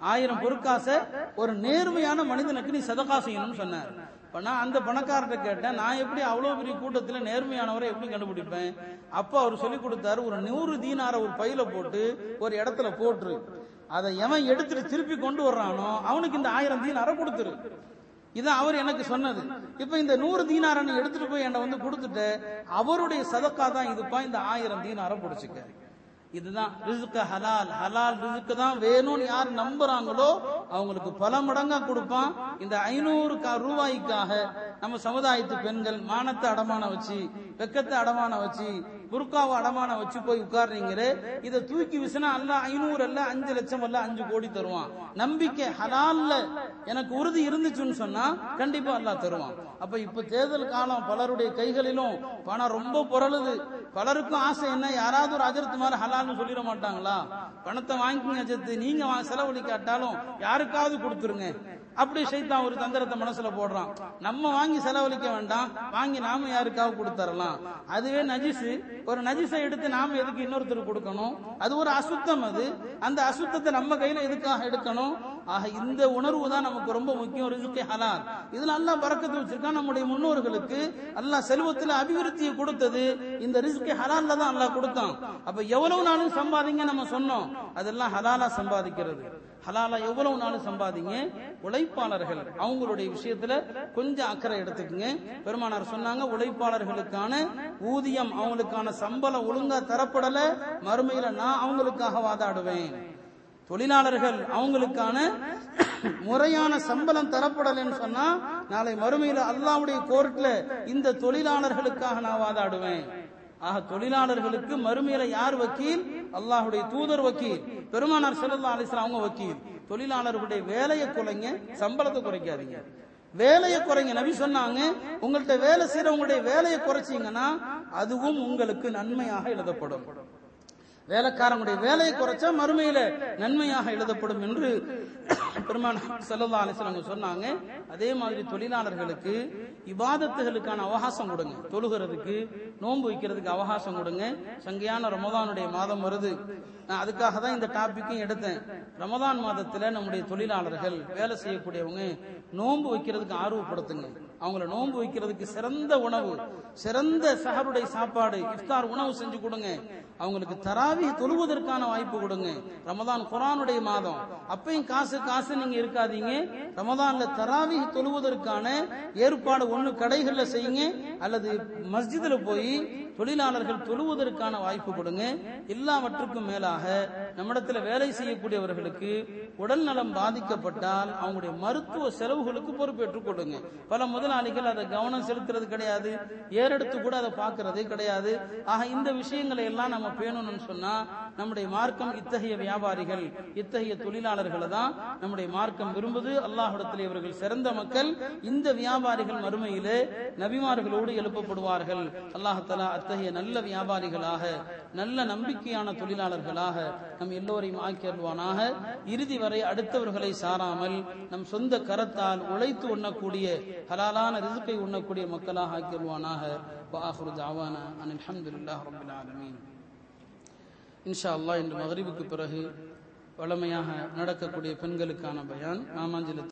ஆயிரம் பொற்காசை ஒரு நேர்மையான மனிதனுக்கு நீ சதக்கா செய்யணும்னு சொன்னார். இப்போ நான் அந்த பணக்காரர்கிட்ட கேட்டேன் நான் எப்படி அவ்வளோ பெரிய கூட்டத்தில் நேர்மையானவரை எப்படி கண்டுபிடிப்பேன்? அப்போ அவர் சொல்லி கொடுத்தாரு ஒரு நூறு தீனார ஒரு பையில போட்டு ஒரு இடத்துல போட்டுரு. அதை எவன் எடுத்துட்டு திருப்பி கொண்டு வர்றானோ அவனுக்கு இந்த ஆயிரம் தீனார கொடுத்துரு. இதான் அவர் எனக்கு சொன்னது. இப்ப இந்த நூறு தீனாரன்னு நீ எடுத்துட்டு போய் என்னை வந்து கொடுத்துட்டு அவருடைய சதக்கா தான் இதுப்பா இந்த ஆயிரம் தீனார பிடிச்சிக்க. இதுதான் ரிசுக்கு ஹலால். ஹலால் ரிசுக்கு தான் வேணும்னு யார் நம்புறாங்களோ அவங்களுக்கு பல மடங்கா கொடுப்பான். இந்த ஐநூறு ரூபாய்க்காக நம்ம சமுதாயத்து பெண்கள் மானத்தை அடமான வச்சு வெக்கத்தை அடமான வச்சு புர்காவை அடமான வச்சு போய் உட்கார்றீங்களே இதை தூக்கி விசினா அல்ல ஐநூறு அல்ல அஞ்சு லட்சம் அல்ல அஞ்சு கோடி தருவான். நம்பிக்கை ஹலால்ல எனக்கு உறுதி இருந்துச்சுன்னு சொன்னா கண்டிப்பா அல்லா தருவான். அப்ப இப்ப தேர்தல் காலம் பலருடைய கைகளிலும் பணம் ரொம்ப புரளுது. பலருக்கும் ஆசை என்ன? யாராவது ஒரு அஜர்த்து மாதிரி ஹலால்னு சொல்லிட மாட்டாங்களா? பணத்தை வாங்கிக்கிங்க அஜர்த்து நீங்க செலவழிக்காட்டாலும் யாருக்காவது கொடுத்துருங்க. அப்படி சைத்தான் ஒரு தந்திரத்தை மனசுல போடுறான். நம்ம வாங்கி செலவழிக்க வேண்டாம். வாங்கி நாம யாருக்காக கொடுத்துடலாம் அதுவே நஜிசு ஒரு நஜிசை எடுத்து நாம எதுக்கு இன்னொருத்தருக்கு கொடுக்கணும்? அது ஒரு அசுத்தம் அது. அந்த அசுத்தத்தை நம்ம கையில எதுக்காக எடுக்கணும்? ஆக இந்த உணர்வு தான் நமக்கு ரொம்ப முக்கியம். ரிசுக்கே ஹலால். இதுல நல்லா பறக்கத்தை வச்சிருக்கான். நம்முடைய முன்னோர்களுக்கு அல்லாஹ் செல்வத்துல அபிவிருத்தியை கொடுத்தது. இந்த ரிசுக்கே ஹலால்ல தான் அல்லாஹ் கொடுத்தான். அப்ப எவ்வளவு நாளும் சம்பாதிங்க நம்ம சொன்னோம். அதெல்லாம் ஹலாலா சம்பாதிக்கிறது. ஹலாலா எவ்வளவு நாளும் சம்பாதிங்க? உழைப்பாளர்கள். அவங்களுடைய விஷயத்துல கொஞ்சம் அக்கறை எடுத்துக்கங்க. பெருமானார் சொன்னாங்க உழைப்பாளர்களுக்கான ஊதியம் அவங்களுக்கான சம்பளம் ஒழுங்கா தரப்படல. மறுமையில நான் அவங்களுக்காக வாதாடுவேன். தொழிலாளர்கள் அவங்களுக்கான முறையான சம்பளம் தரப்படலைன்னு சொன்னா நாளை மறுமையில அல்லாவுடைய கோர்ட்ல இந்த தொழிலாளர்களுக்காக நான் வாதாடுவேன். ஆக தொழிலாளர்களுக்கு மறுமையில யார் வக்கீல்? அல்லாஹுடைய தூதர் வக்கீல் பெருமானார் செல்லல்லா அலிஸ்லாம் அவங்க வக்கீல். தொழிலாளர்களுடைய வேலையை குறைங்க சம்பளத்தை குறைக்காதீங்க. வேலையை குறைங்க. நபி சொன்னாங்க உங்கள்ட்ட வேலை செய்யறவங்களுடைய வேலையை குறைச்சீங்கன்னா அதுவும் உங்களுக்கு நன்மையாக எழுதப்படும். வேலைக்காரங்களுடைய வேலையை குறைச்சா மறுமையில நன்மையாக எழுதப்படும் என்று பெருமான செல்லல்லா அலிஸ்லாங்க சொன்னாங்க. அதே மாதிரி தொழிலாளர்களுக்கு இபாதத்துகளுக்கான அவகாசம் கொடுங்க. தொழுகிறதுக்கு நோன்பு வைக்கிறதுக்கு அவகாசம் கொடுங்க. சங்கையான ரமதானுடைய மாதம் வருது. நான் அதுக்காக தான் இந்த டாபிக்கும் எடுத்தேன். ரமதான் மாதத்துல நம்முடைய தொழிலாளர்கள் வேலை செய்யக்கூடியவங்க நோன்பு வைக்கிறதுக்கு ஆர்வப்படுத்துங்க. அவங்கள நோன்பு வைக்கிறதுக்கு சிறந்த உணவு சிறந்த சஹருடைய சாப்பாடு இஃப்தார் உணவு செஞ்சு கொடுங்க. அவங்களுக்கு தராவி தொழுவதற்கான வாய்ப்பு கொடுங்க. ரமதான் குரானுடைய மாதம். அப்பயும் காசு காசு நீங்க இருக்காதீங்க. ரமதான்ல தராவி தொழுவதற்கான ஏற்பாடு ஒண்ணு கடைகள்ல செய்யுங்க. அல்லது மஸ்ஜிதுல போய் தொழிலாளர்கள் தொழுவதற்கான வாய்ப்பு கொடுங்க. எல்லாவற்றுக்கும் மேலாக நம்மிடத்துல வேலை செய்யக்கூடியவர்களுக்கு உடல் நலம் பாதிக்கப்பட்டால் அவங்களுடைய மருத்துவ செலவுகளுக்கு பொறுப்பேற்றுக் கொடுங்க. பல முதலாளிகள் அதை கவனம் செலுத்துறது கிடையாது. ஏறெடுத்து கூட அதை பார்க்கறதே கிடையாது. ஆக இந்த விஷயங்களை எல்லாம் நம்ம பேணணும்னு சொன்னா நம்முடைய மார்க்கம் இத்தகைய வியாபாரிகள் இத்தகைய தொழிலாளர்களை தான் நம்முடைய மார்க்கம் விரும்புது. அல்லாஹிடத்தில் இவர்கள் சிறந்த மக்கள். இந்த வியாபாரிகள் மறுமையிலே நபிமார்களோடு எழுப்பப்படுவார்கள். அல்லாஹலா அத்தகைய நல்ல வியாபாரிகளாக நல்ல நம்பிக்கையான தொழிலாளர்களாக நம் எல்லோரையும் ஆக்கியல்வானாக இறுதி வரை அடுத்தவர்களை சாராமல் நம் சொந்த கரத்தால் உழைத்து உண்ணக்கூடிய ஹலாலான ரிசுக்கை உண்ணக்கூடிய மக்களாக ஆக்கியல்வானாக வாஹுரு இன்ஷா அல்லா இன்று மகரிவுக்கு பிறகு வளமையாக நடக்கக்கூடிய பெண்களுக்கான பயான். மாமாஞ்சலத்தில்